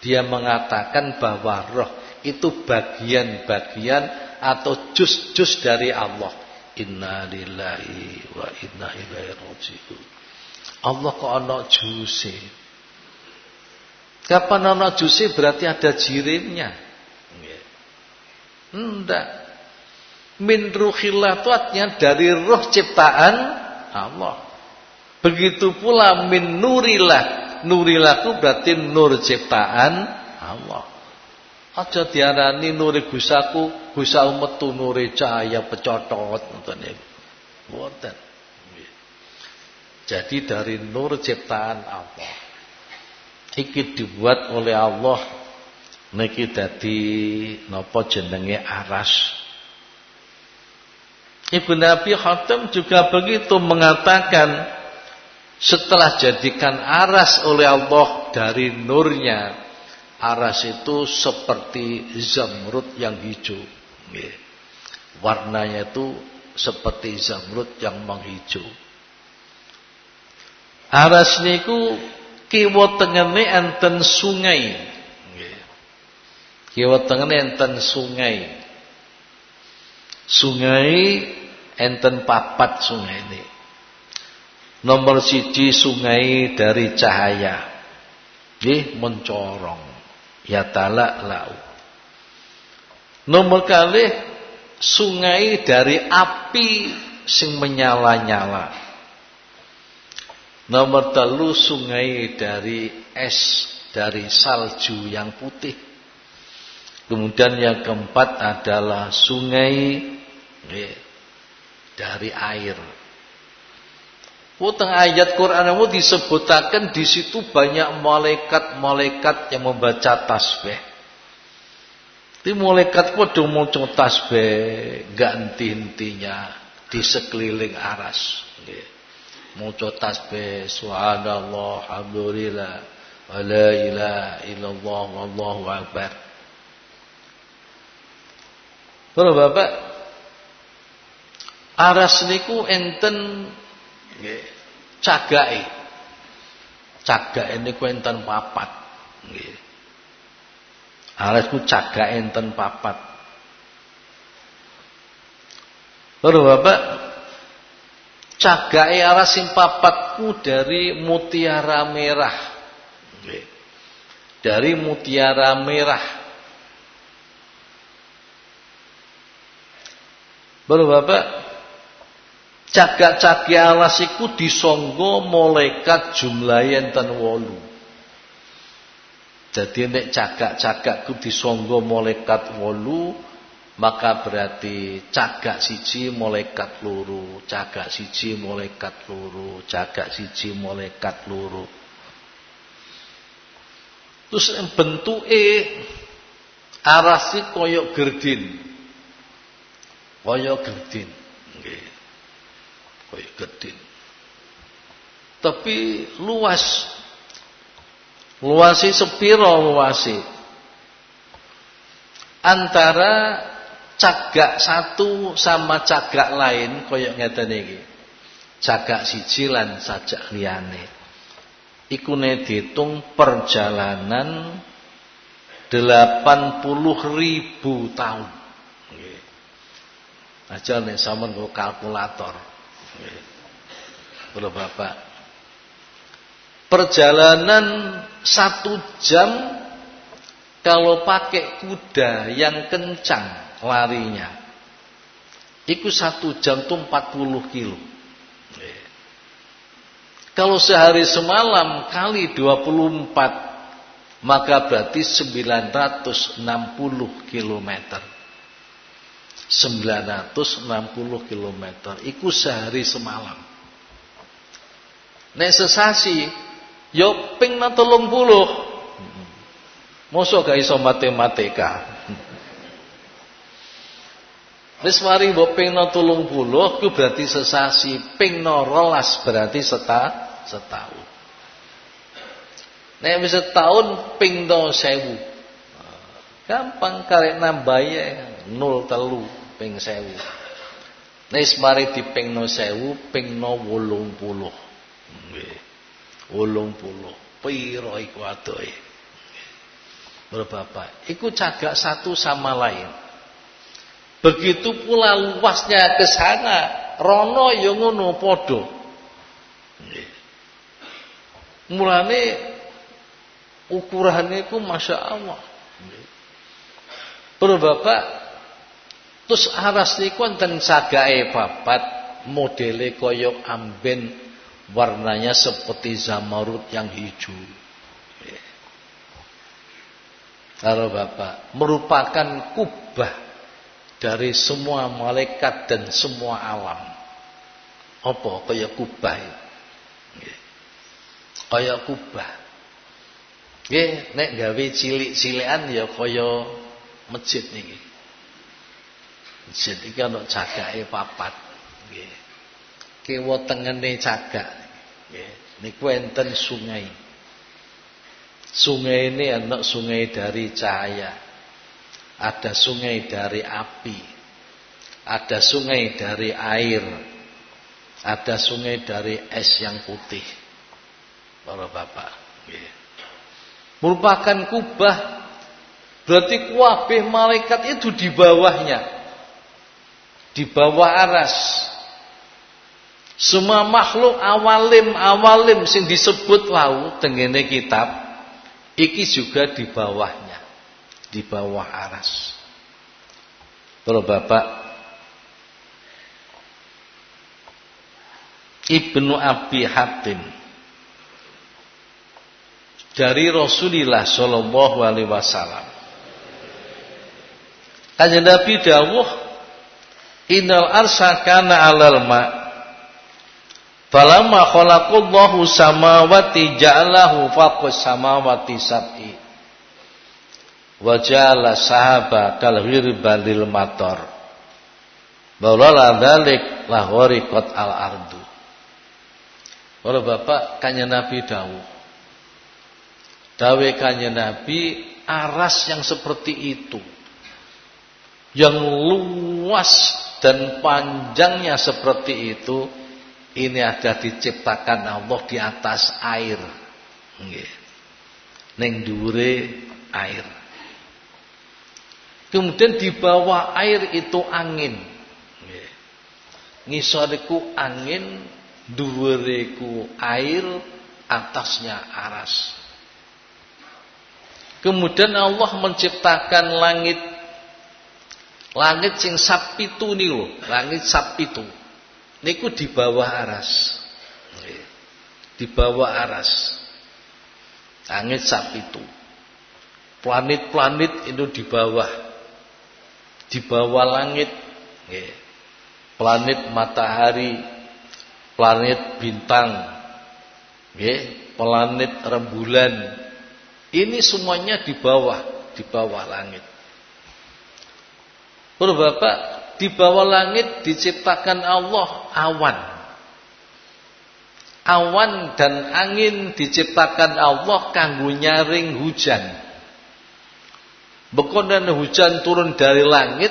Dia mengatakan bahwa roh itu bagian-bagian atau jus-jus dari Allah. Inna lillahi wa inna ilaihi raji'un. Allah kok ana juse. Kapan ana juse berarti ada jirimnya. Enggak. Min ruhillah itu dari roh ciptaan Allah. Begitu pula min nurillah nurilaku berarti nur ciptaan Allah. Aja diarani nuri gusaku, gusa metu nuri cahaya pecotot ngoten niku. Mboten. Jadi dari nur ciptaan Allah. Iki dibuat oleh Allah niki dadi napa jenenge aras. Ibu Nabi Khatam juga begitu mengatakan setelah jadikan aras oleh Allah dari nurnya, aras itu seperti zamrud yang hijau. Warnanya itu seperti zamrud yang menghijau. Aras niku kiwa tengene enten sungai. Kiwa tengene enten sungai. Sungai enten papat sungai ini. Nomor siji sungai dari cahaya. Nggih mencorong. Ya talak lau. Nomor kali sungai dari api sing menyala-nyala. Nomor telu sungai dari es, dari salju yang putih. Kemudian yang keempat adalah sungai dari air Utang ayat Quran itu disebutakan di situ banyak malaikat-malaikat yang membaca tasbih. Di malaikat padha maca tasbih ganti intinya di sekeliling aras. Nggih. Maca tasbih subhanallah alhamdulillah wa la ilaha illallah wallahu akbar. Bapak, Bapak aras niku enten nggih. Cagake. Cagake niku enten papat. Nggih. Alas ku cagake enten papat. Lho Bapak. Cagake aras sing papatku dari mutiara merah. Dari mutiara merah. Baru Bapak Cagak-cagak alas iku disangga malaikat jumlahe enten 8. Jadi nek cagak-cagak ku disangga malaikat 8, maka berarti cagak siji malaikat loro, cagak siji malaikat loro, cagak siji malaikat loro. Terus bentuke arasi koyok gerdin. Koyok gerdin. Nggih kaya. Tapi luas. Luasi sepiro luasi. Antara cagak satu sama cagak lain kaya ngeten iki. Cagak siji lan sajak liyane. Iku dihitung perjalanan 80 ribu tahun. Aja nek sampean kalkulator. Kalau Bapak perjalanan satu jam kalau pakai kuda yang kencang larinya. Itu satu jam tuh 40 kilo. Kalau sehari semalam kali 24 maka berarti 960 kilometer. 960 kilometer. Iku sehari semalam. Nek sesasi yo ping 30 Mosok gak iso matematika. Wis mari mbok pingno 30 ku berarti sesasi, pingno rolas berarti seta setahun. Nek wis setahun pingno 1000. Gampang karek nambah ya nol telu ping 1000. Nek wis mari dipingno 1000 pingno 80. Nggih. 80. Piro iku adohe? Bapak, ikut cagak satu sama lain. Begitu pula luasnya ke sana, rono yang ngono podo. Mulane ukurannya itu masya Allah. Bapak, terus aras niku wonten cagake papat, modele koyok amben, warnanya seperti zamarut yang hijau. Kalau Bapak merupakan kubah dari semua malaikat dan semua alam. Apa kaya kubah? Kaya kubah. Nggih, nek gawe cilik-cilikan ya kaya masjid niki. Iki ana cagake papat. Nggih. Kiwa tengene cagak. Nggih. Niku enten sungai. Sungai ini anak sungai dari cahaya. Ada sungai dari api. Ada sungai dari air. Ada sungai dari es yang putih. Para bapak. Merupakan kubah. Berarti kuabeh malaikat itu di bawahnya. Di bawah aras. Semua makhluk awalim awalim sing disebut lau tengene kitab Iki juga di bawahnya, di bawah aras. Kalau Bapak Ibnu Abi Hatim dari Rasulullah Shallallahu Alaihi Wasallam. Kanjeng Nabi dawuh, Innal arsa kana alal ma' Falamma khalaqallahu samawati ja'alahu faqas samawati sab'i. Wa ja'ala sahaba kal ghirbalil matar. Baulala dzalik lahoriqat al ardu. Para bapak kanya Nabi dawuh. Dawe kanya Nabi aras yang seperti itu. Yang luas dan panjangnya seperti itu ini ada diciptakan Allah di atas air. Nggih. Ning air. Kemudian di bawah air itu angin. Ngisoriku angin, dhuwureku air, atasnya aras. Kemudian Allah menciptakan langit langit sing sapitu niku, langit sapitu niku di bawah aras. Di bawah aras. Langit sapi itu. Planet-planet itu di bawah. Di bawah langit. Planet matahari, planet bintang, planet rembulan. Ini semuanya di bawah, di bawah langit. Bapak di bawah langit diciptakan Allah awan. Awan dan angin diciptakan Allah kanggo nyaring hujan. Bekonan hujan turun dari langit,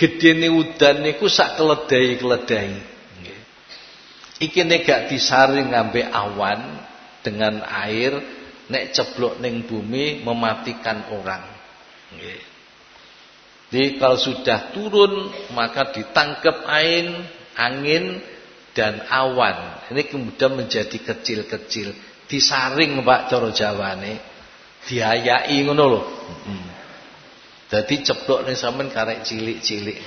gedene udan niku sak keledai-keledai. Iki nek gak disaring ngambe awan dengan air, nek ceblok ning bumi mematikan orang. Jadi kalau sudah turun maka ditangkap air, angin dan awan. Ini kemudian menjadi kecil-kecil, Disaring Pak cara Jawane. Diayai ngono lho. Heeh. Dadi ceplok ning sampean karek cilik-cilik.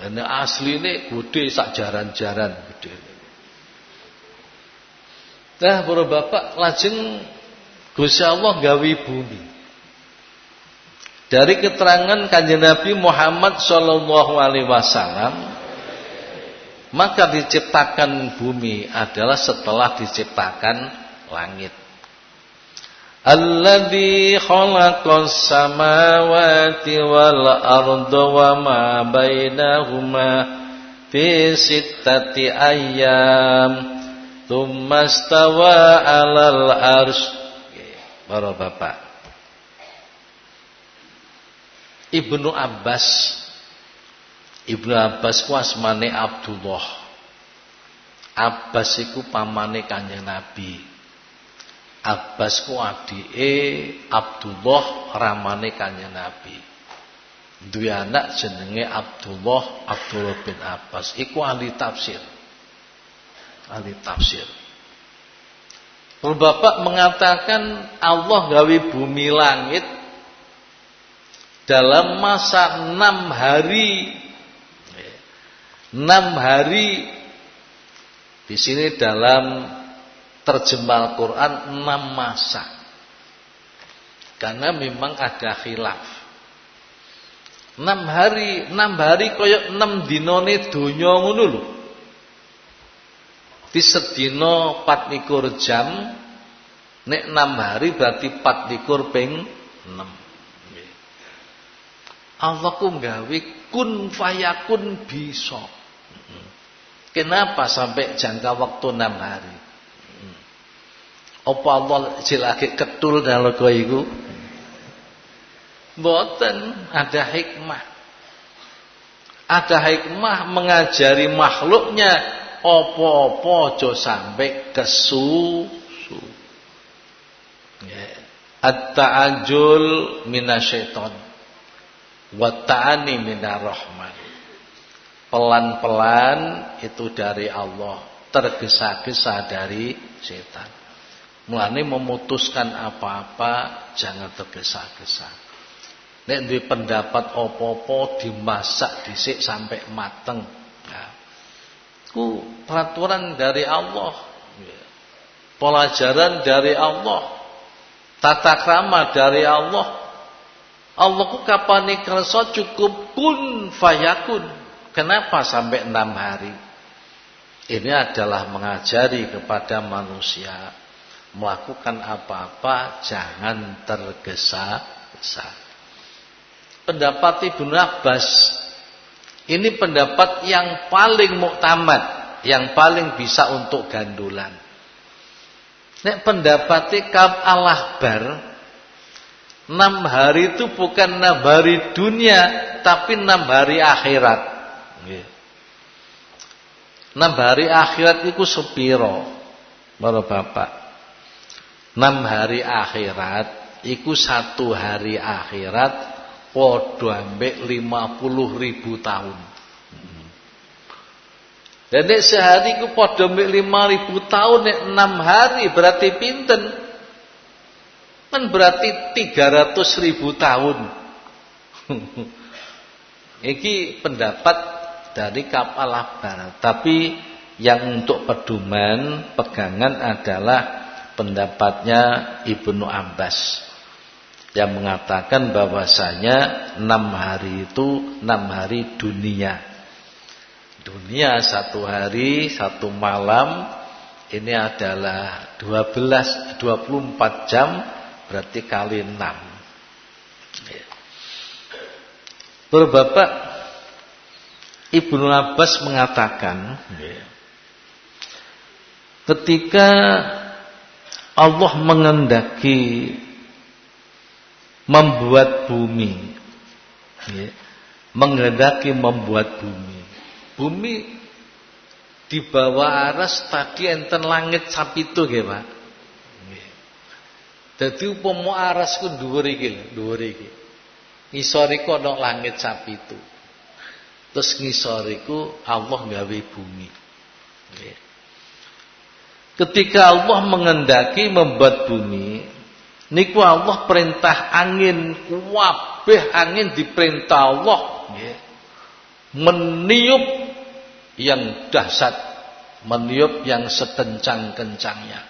Lan asline gede sak jaran-jaran gede. Nah, para bapak lajeng Gusti Allah gawe bumi. Dari keterangan kanjeng Nabi Muhammad Shallallahu Alaihi Wasallam, maka diciptakan bumi adalah setelah diciptakan langit. Alladhi khalaqas samawati wal arda wa ma bainahuma fi sittati ayyam thumma stawa 'alal arsy para bapak Ibnu Abbas Ibnu Abbas ku asmane Abdullah Abbas iku pamane Kanjeng Nabi Abbas ku adike Abdullah ramane Kanjeng Nabi. Duwe anak jenenge Abdullah Abdullah bin Abbas. Iku ahli tafsir. Ahli tafsir. Bapak mengatakan Allah gawe bumi langit dalam masa enam hari. Enam hari di sini dalam terjemah Al-Quran enam masa. Karena memang ada khilaf. Enam hari, enam hari koyok enam dinone donya ngono lho. Di sedina 24 jam, nek enam hari berarti 24 ping 6. Allah ku gawe kun fayakun bisa. Kenapa sampai jangka waktu enam hari? Apa Allah silake ketul nalika iku? Mboten, ada hikmah. Ada hikmah mengajari makhluknya apa-apa aja sampai kesusu. Ya. At-ta'ajul minasyaiton wa ta'ani minar rahman. Pelan-pelan itu dari Allah, tergesa-gesa dari setan. Mulane memutuskan apa-apa jangan tergesa-gesa. Nek duwe pendapat opo-opo dimasak dhisik sampai mateng. Nah, ku peraturan dari Allah. Pelajaran dari Allah. Tata krama dari Allah. Allah ku kapan kersa cukup kun fayakun. Kenapa sampai enam hari? Ini adalah mengajari kepada manusia melakukan apa-apa jangan tergesa-gesa. Pendapat Ibnu Abbas ini pendapat yang paling muktamad, yang paling bisa untuk gandulan. Nek pendapat Kab al-Ahbar enam hari itu bukan enam hari dunia, tapi enam hari akhirat. Enam hari akhirat itu sepiro, para bapak. Enam hari akhirat iku satu hari akhirat padha ambek 50 ribu tahun. Dan nek sehari ku padha ambek 5000 tahun 6 hari berarti pinten? Kan berarti 300 ribu tahun. Iki pendapat dari kapal Barat. Tapi yang untuk pedoman pegangan adalah pendapatnya Ibnu Abbas yang mengatakan bahwasanya enam hari itu enam hari dunia. Dunia satu hari satu malam ini adalah 12 24 jam berarti kali 6. Ya. Bapak Ibnu Abbas mengatakan ya, ketika Allah mengendaki membuat bumi ya, mengendaki membuat bumi bumi di bawah aras tadi enten langit sapitu nggih Pak Dadi upama aras ku dhuwur iki lho, dhuwur iki. Ngisor iku ana langit sapitu. Terus ngisor iku Allah gawe bumi. Ketika Allah mengendaki membuat bumi, niku Allah perintah angin, kuwabeh angin diperintah Allah meniup yang dahsyat, meniup yang sekencang-kencangnya.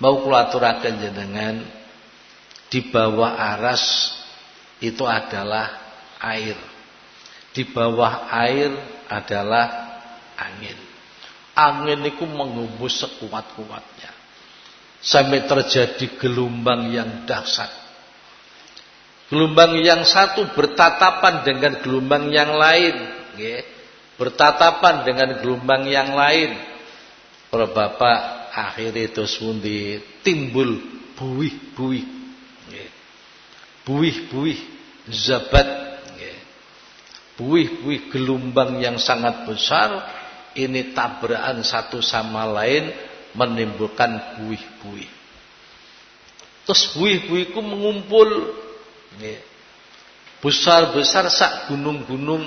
Mau kulaturakan jenengan di bawah aras itu adalah air. Di bawah air adalah angin. Angin itu mengembus sekuat-kuatnya. Sampai terjadi gelombang yang dahsyat. Gelombang yang satu bertatapan dengan gelombang yang lain. Bertatapan dengan gelombang yang lain. Para bapak akhir itu sundi timbul buih-buih. Buih-buih zabat. Buih-buih gelombang yang sangat besar ini tabrakan satu sama lain menimbulkan buih-buih. Terus buih-buih itu mengumpul besar-besar sak gunung-gunung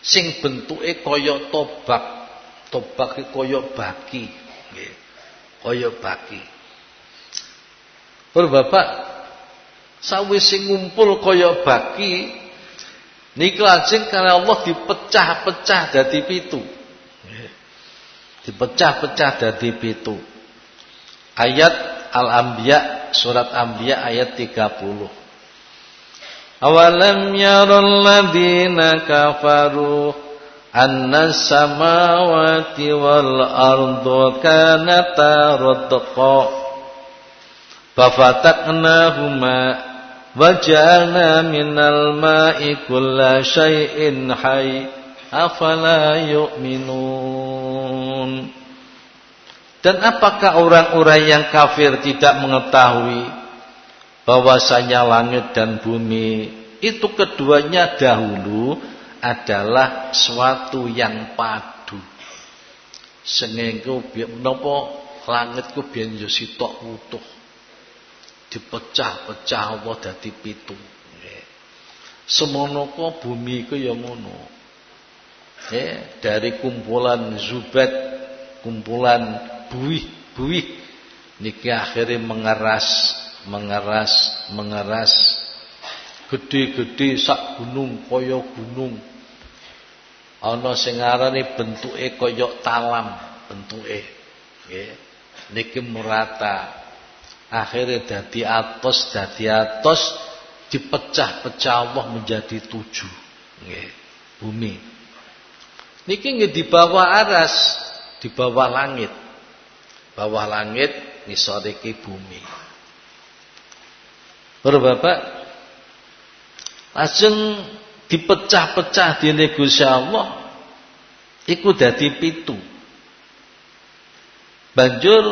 sing bentuke kaya tobak. Tobak kaya baki. Nggih. Kaya baki. Bapak sawise ngumpul kaya baki niki lajeng karena Allah dipecah-pecah dadi pitu. Dipecah-pecah dadi pitu. Ayat Al-Anbiya surat Anbiya ayat 30. Awalam yaral ladina kafaru anna samawati wal ardu kanata radqa fafataknahuma waja'alna minal ma'i kulla syai'in hayy afala yu'minun. Dan apakah orang-orang yang kafir tidak mengetahui bahwasanya langit dan bumi itu keduanya dahulu adalah suatu yang padu. Sengengku biar menapa langit ku biyen yo sitok utuh. Dipecah-pecah Allah dadi pitu. Semono kok bumi ku ya ngono. Eh, dari kumpulan zubat, kumpulan buih-buih niki akhirnya mengeras mengeras mengeras gede-gede sak gunung kaya gunung. Ana sing aranane bentuke kaya talam bentuke. Nggih. Niki murata akhirnya dadi atos dadi atos dipecah-pecah Allah menjadi tujuh. Nggih. Bumi. Niki nggih di bawah aras di bawah langit. Bawah langit ngisor iki bumi. Bapak lajeng dipecah-pecah di Gusti Allah iku dadi pitu. Banjur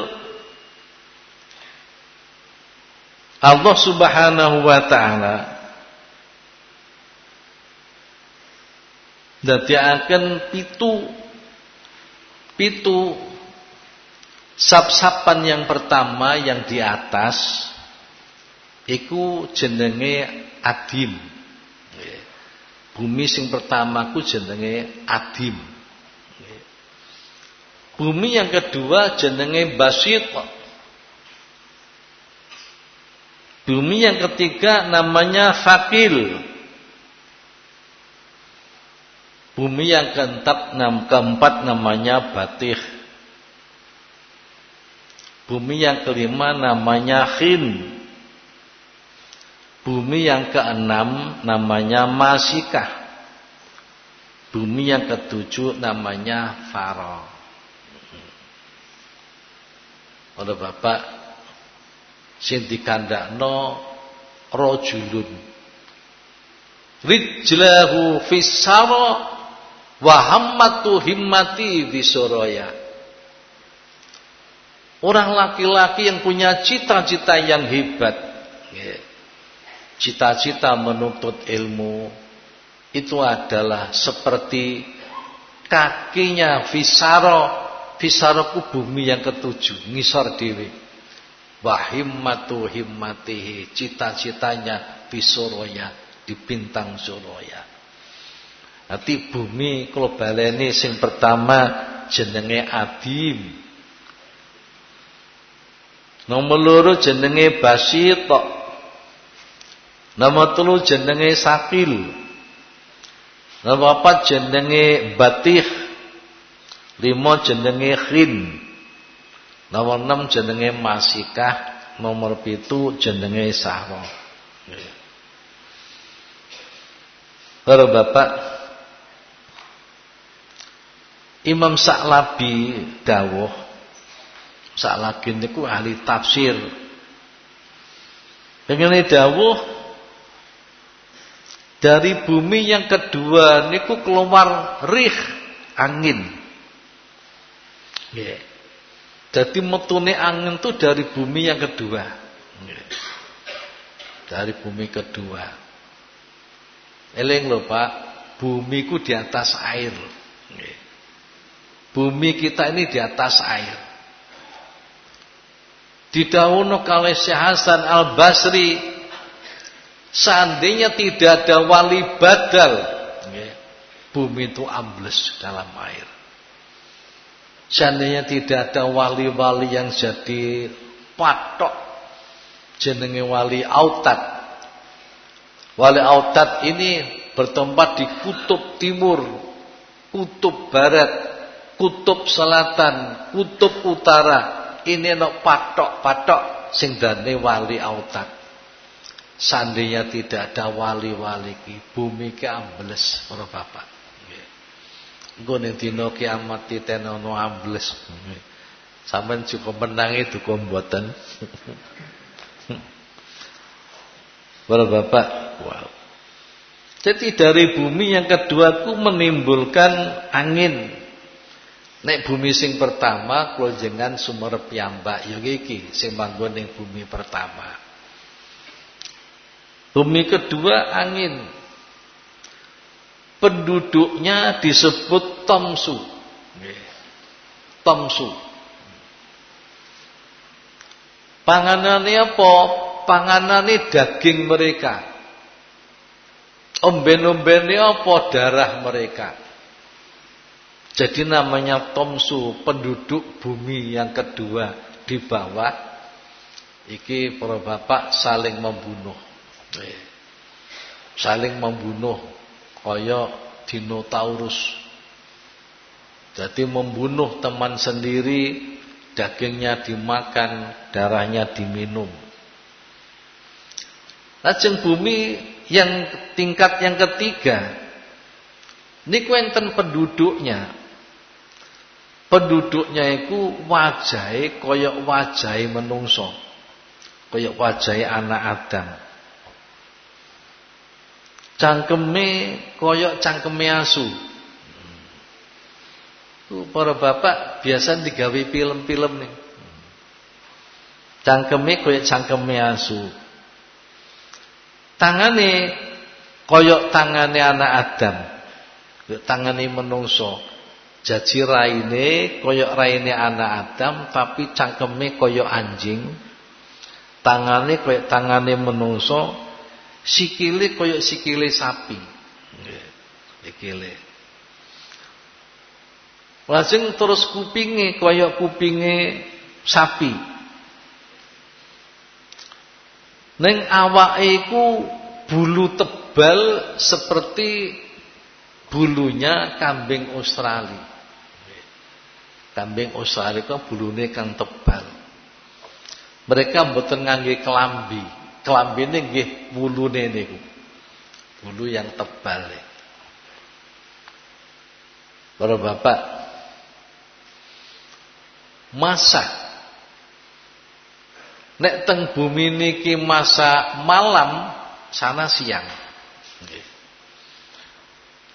Allah Subhanahu wa taala akan pitu pitu sap-sapan yang pertama yang di atas iku jenenge adim. Bumi sing pertama ku jenenge adim. Bumi yang kedua jenenge basit. Bumi yang ketiga namanya fakil. Bumi yang keempat, keempat namanya batih. Bumi yang kelima namanya khin. Bumi yang keenam namanya Masikah. Bumi yang ketujuh namanya Faro. Oleh Bapak sing dikandakno rajulun rijlahu fissara wa hammatu himmati bisuraya Orang laki-laki yang punya cita-cita yang hebat. Yeah cita-cita menuntut ilmu itu adalah seperti kakinya Visaro ku bumi yang ketujuh ngisor dewi wahimmatu himmatihi cita-citanya Visoroya di bintang Soroya. Nanti bumi kalau baleni sing pertama jenenge adim. Nomor loro jenenge Basit. Nomor telu jenenge Sakil. Nomor empat jenenge Batih. Lima jenenge Khin. Nomor enam jenenge Masikah. Nomor pitu jenenge Sahwa. Para bapak Imam Sa'labi dawuh Sa'labi niku ahli tafsir. Ngene dawuh dari bumi yang kedua niku keluar rih angin. Yeah. Jadi metune angin itu dari bumi yang kedua. Yeah. Dari bumi kedua. Eling lho Pak, bumiku di atas air. Bumi kita ini di atas air. Di oleh Syekh Hasan Al-Basri, seandainya tidak ada wali badal, bumi itu ambles dalam air. Seandainya tidak ada wali-wali yang jadi patok jenenge wali autat Wali Autat ini bertempat di kutub timur, kutub barat, kutub selatan, kutub utara. Ini no patok-patok sing dane wali Autat. Seandainya tidak ada wali-wali ki, bumi ki ambles para bapak. Engko ning dina kiamat titenono ambles. Sampeyan cukup menangi duka mboten. Para bapak, wow. Jadi dari bumi yang kedua ku menimbulkan angin. Nek bumi sing pertama kula jenengan sumber piyambak ya iki sing manggon ning bumi pertama. Bumi kedua angin. Penduduknya disebut Tomsu. Tomsu. Panganannya apa? panganane daging mereka. Omben-ombene apa darah mereka. Jadi namanya Tomsu, penduduk bumi yang kedua di bawah. Iki para bapak saling membunuh. Saling membunuh kaya dinotaurus. Jadi membunuh teman sendiri, dagingnya dimakan, darahnya diminum. Lajeng bumi yang tingkat yang ketiga niku enten penduduknya. Penduduknya itu wajahe koyok wajahe menungso. Koyok wajahe anak Adam. Cangkeme koyok cangkeme asu. Para bapak biasa digawe film-film nih. Cangkeme koyok cangkeme asu. Tangane koyok tangane anak Adam. Tangane menungso. Jadi raine koyok raine anak Adam tapi cangkeme koyok anjing. Tangane koyok tangane menungso, sikile koyok sikile sapi. Sikile. Lajeng terus kupinge koyok kupinge sapi. Neng awake iku bulu tebal seperti bulunya kambing Australia. Kambing Australia kan bulune kan tebal. Mereka mboten ngangge kelambi. Kelambine nggih bulune niku. Bulu yang tebal. Para bapak masa Nek teng bumi niki masa malam, sana siang.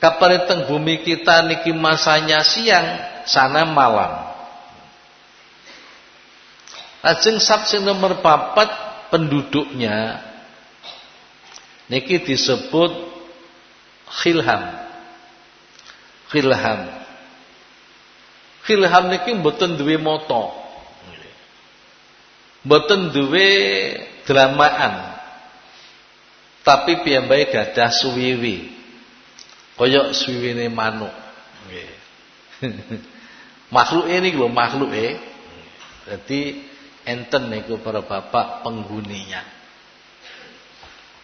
Kapan teng bumi kita niki masanya siang, sana malam. Ajeng saksi nomor papat penduduknya niki disebut khilham. Khilham. Khilham niki mboten duwe moto. Mboten duwe dramaan. Tapi piyambake gadah suwiwi. Kaya suwiwine manuk. Nggih. makhluk ini lho makhluk e. Jadi enten niku para bapak penghuninya.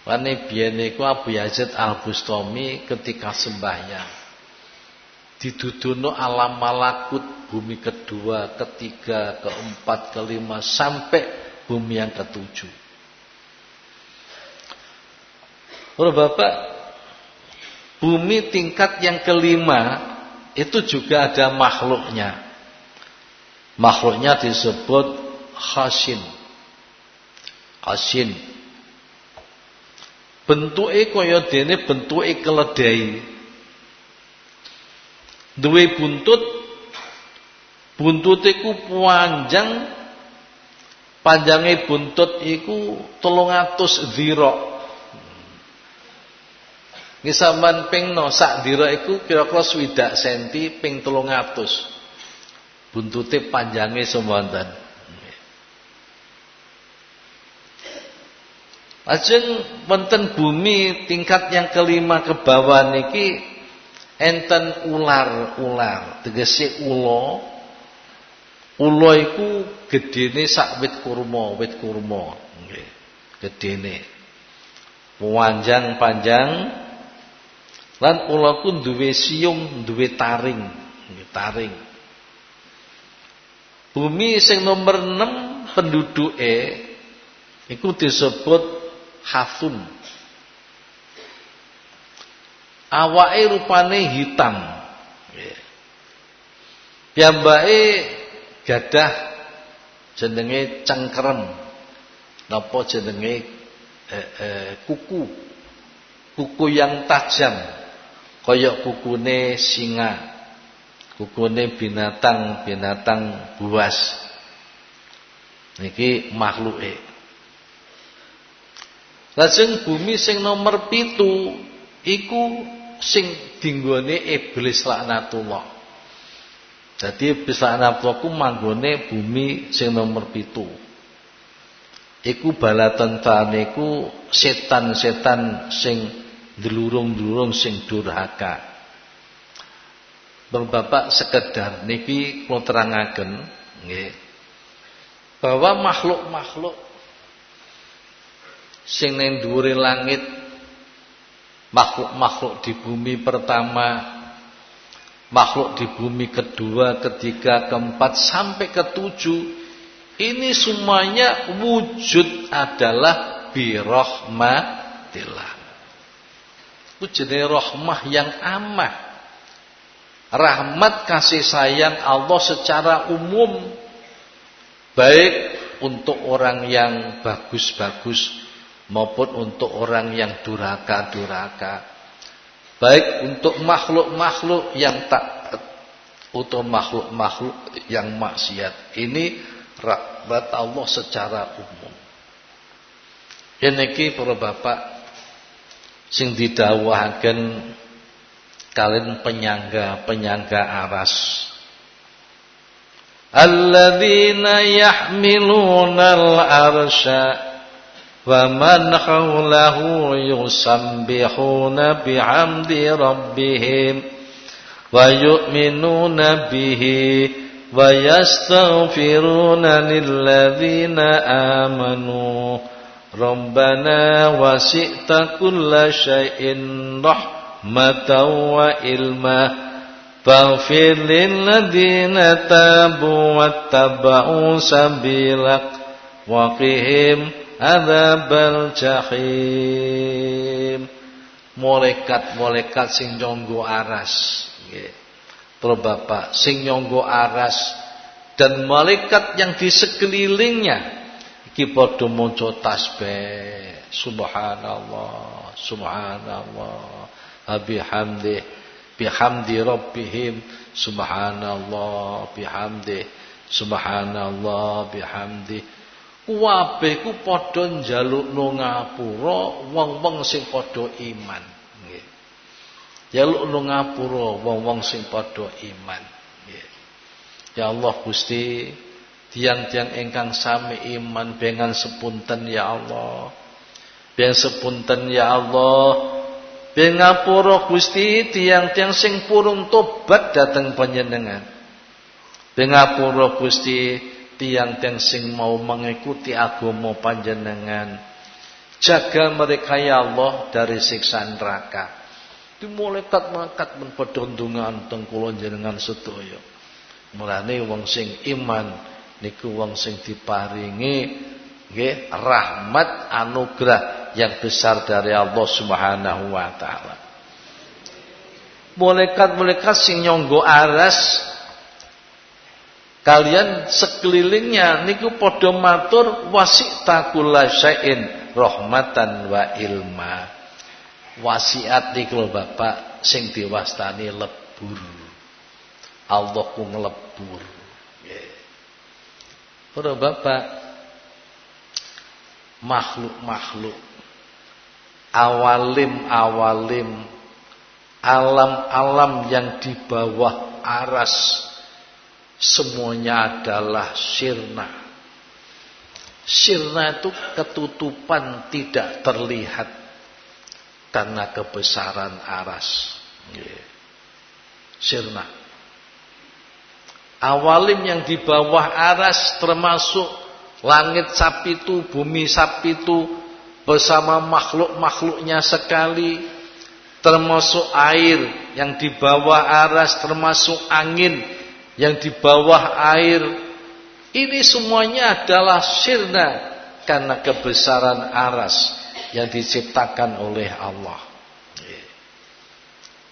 Wane biyen niku Abu Yazid Al-Bustami ketika sembahyang diduduno alam malakut bumi kedua, ketiga, keempat, kelima sampai bumi yang ketujuh. Para bapak, bumi tingkat yang kelima itu juga ada makhluknya. Makhluknya disebut khasin. Khasin. Bentuke kaya dene bentuke keledai. Duwe buntut buntut iku panjang panjangnya buntut iku 300 zira. Nggih sampean pingno sak dira iku kira-kira swidak senti ping 300 buntute panjange semonten. Lajeng wonten bumi tingkat yang kelima ke bawah niki enten ular-ular, tegese ula. Ula iku gedene sak wit kurma, wit kurma. Nggih. Gedene. Panjang-panjang lan ula ku duwe siung, duwe taring, nggih, taring. Bumi sing nomor 6 penduduke iku disebut Hafun. Awake rupane hitam. Piyambake gadah jenenge cengkerem. Napa jenenge eh, eh, kuku. Kuku yang tajam kaya kukune singa kukune binatang-binatang buas. Niki makhluke. Lajeng bumi sing nomor pitu iku sing dinggone iblis laknatullah. Jadi iblis laknatullah ku manggone bumi sing nomor pitu. Iku bala tentane setan-setan sing dlurung-dlurung sing durhaka. Bapak sekedar niki kula terangaken bahwa makhluk-makhluk sing ning dhuwure langit makhluk-makhluk di bumi pertama makhluk di bumi kedua, ketiga, keempat sampai ketujuh ini semuanya wujud adalah birahmatillah. Wujudnya rahmah yang amah rahmat kasih sayang Allah secara umum baik untuk orang yang bagus-bagus maupun untuk orang yang duraka-duraka baik untuk makhluk-makhluk yang tak untuk makhluk-makhluk yang maksiat. Ini rahmat Allah secara umum. Ini para bapak sing didhawuhaken kalian penyangga-penyangga aras. Alladzina yahmiluna al-arsya wa man hawlahu yusabbihuna bihamdi rabbihim wa yu'minuna bihi wa yastaghfiruna lilladzina amanu Rabbana wasi'ta kulla syai'in rahmah rahmatan wa ilma faghfir adzabal jahim. Malaikat-malaikat sing nyonggo aras. Nggih. Terus Bapak sing nyonggo aras dan malaikat yang di sekelilingnya iki padha maca tasbih. Subhanallah subhanallah. Bihamdi bihamdi rabbihim. Subhanallah bihamdi subhanallah bihamdi kabeh ku padha njalukno ngapura wong-wong sing padha iman. Nggih. Njalukno ngapura wong-wong sing padha iman. Ya Allah Gusti tiang-tiang ingkang sami iman dengan sepunten ya Allah. Biang sepunten ya Allah. Bengapura Gusti tiang-tiang sing purung tobat dateng panjenengan. Bengapura Gusti tiang-tiang sing mau mengikuti agama panjenengan. Jaga mereka ya Allah dari siksa neraka. Di malaikat-malaikat men padha ndonga teng jenengan sedaya. Mulane wong sing iman niku wong sing diparingi nggih rahmat anugerah yang besar dari Allah Subhanahu wa taala. Malaikat-malaikat sing nyonggo aras kalian sekelilingnya niku padha matur wasita syai'in rahmatan wa ilma. Wasiat niku Bapak sing diwastani lebur. Allah ku ngelebur. Para Bapak. Makhluk-makhluk awalim-awalim alam-alam yang di bawah aras semuanya adalah sirna. Sirna itu ketutupan tidak terlihat karena kebesaran aras. Sirna. Awalim yang di bawah aras termasuk langit sapitu, bumi sapitu bersama makhluk-makhluknya sekali termasuk air yang di bawah aras termasuk angin yang di bawah air ini semuanya adalah sirna karena kebesaran aras yang diciptakan oleh Allah.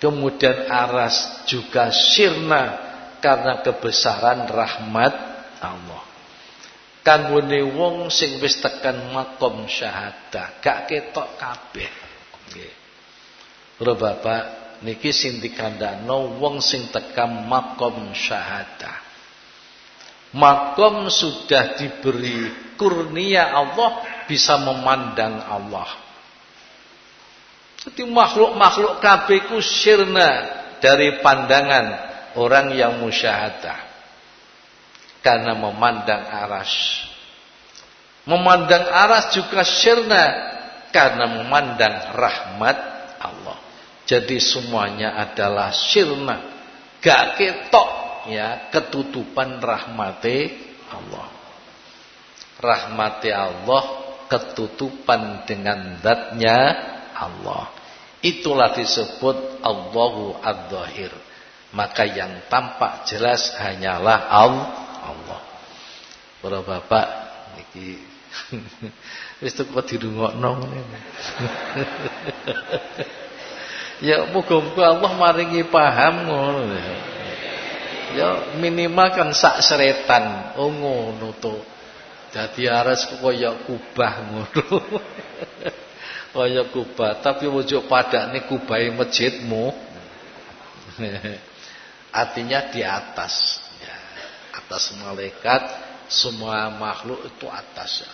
Kemudian aras juga sirna karena kebesaran rahmat Allah. Kanggone wong sing wis tekan makom syahadah, gak ketok kabeh. Nggih. Bapak niki sing dikandakno wong sing tekam makom syahadah. Makom sudah diberi kurnia Allah bisa memandang Allah. Jadi makhluk-makhluk kabeh ku sirna dari pandangan orang yang musyahadah. Karena memandang aras. Memandang aras juga sirna karena memandang rahmat Allah. Jadi semuanya adalah sirna. Gak ketok ya ketutupan rahmati Allah. Rahmati Allah ketutupan dengan zatnya Allah. Itulah disebut Allahu Ad-Dhahir. Maka yang tampak jelas hanyalah Allah. Para bapak niki wis kok dirungokno ngene. Ya muga-muga Allah maringi paham ngono. Ya minimal kan sak seretan. Oh ngono to. Dadi aras kaya kubah ngono. kaya kubah, tapi ojo padakne kubahe masjidmu. Artinya di atas ya. Atas malaikat semua makhluk itu atas ya.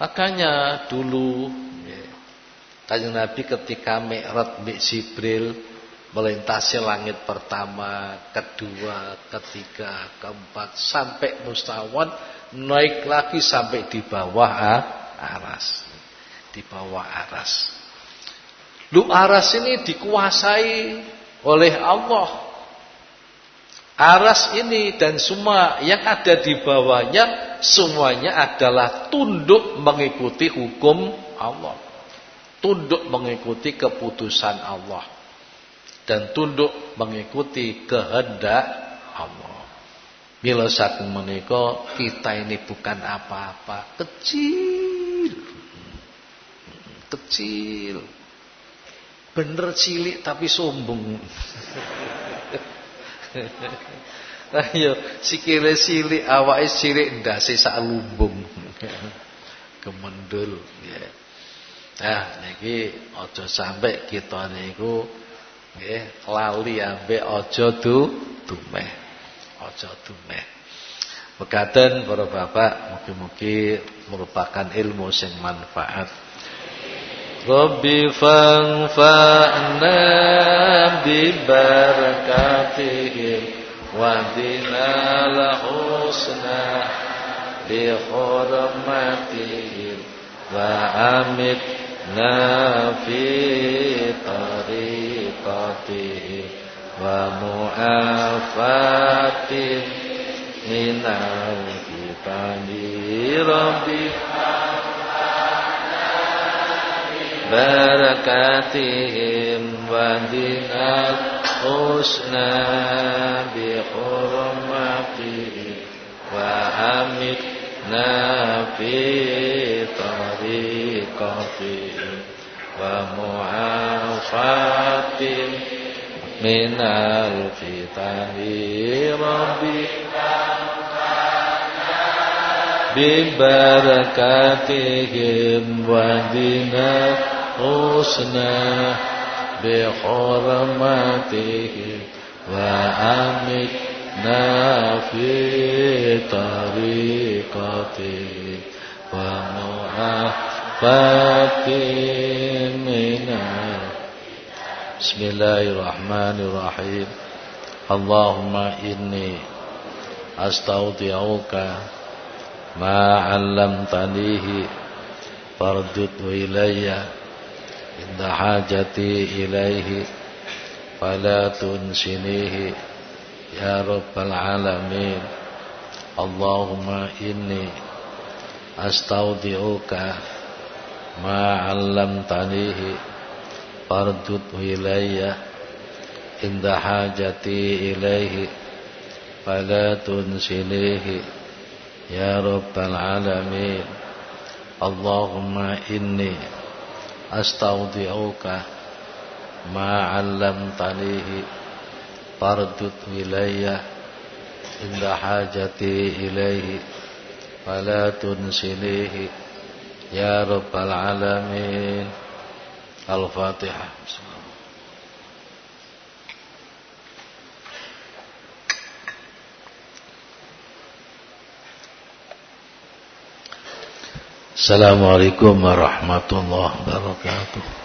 Makanya dulu ya, Kanjeng Nabi ketika Mi'raj Mbik Jibril melintasi langit pertama, kedua, ketiga, keempat sampai mustawan naik lagi sampai di bawah aras. Di bawah aras. Lu aras ini dikuasai oleh Allah. Aras ini dan semua yang ada di bawahnya semuanya adalah tunduk mengikuti hukum Allah tunduk mengikuti keputusan Allah dan tunduk mengikuti kehendak Allah. Bila saat menika kita ini bukan apa-apa, kecil. Kecil. Bener cilik tapi sombong. Ayo sikile cilik awake cilik ndase sak lumbung. Kemendul ya. Nah niki aja sampai kita niku nggih lali ambek aja du dumeh. Aja dumeh. Mekaten para bapak mugi-mugi merupakan ilmu sing manfaat. Rabbi fanfa'na bi barakatihim wa dina husna bi hurmatihim wa amit في طريقته ومعافاته من الكتاب ربي بركاتهم ودنا الحسنى بحرمته وأمتنا في طريقتهم ومعافاتهم من الفتن ربي ببركاتهم ودنا حسنا بحرمته وأمتنا في طريقته ومعافاته من بسم الله الرحمن الرحيم اللهم إني أستودعك ما علمتنيه فاردده إلي عند حاجتي إليه فلا تنسنيه يا رب العالمين. اللهم إني أستودعك ما علمتنيه فاردده إلي عند حاجتي إليه فلا تنسنيه. يا رب العالمين. اللهم إني أستودعك ما علمتنيه فاردد إلي عند حاجتي إليه فلا تنسنيه يا رب العالمين الفاتحة Assalamualaikum warahmatullahi wabarakatuh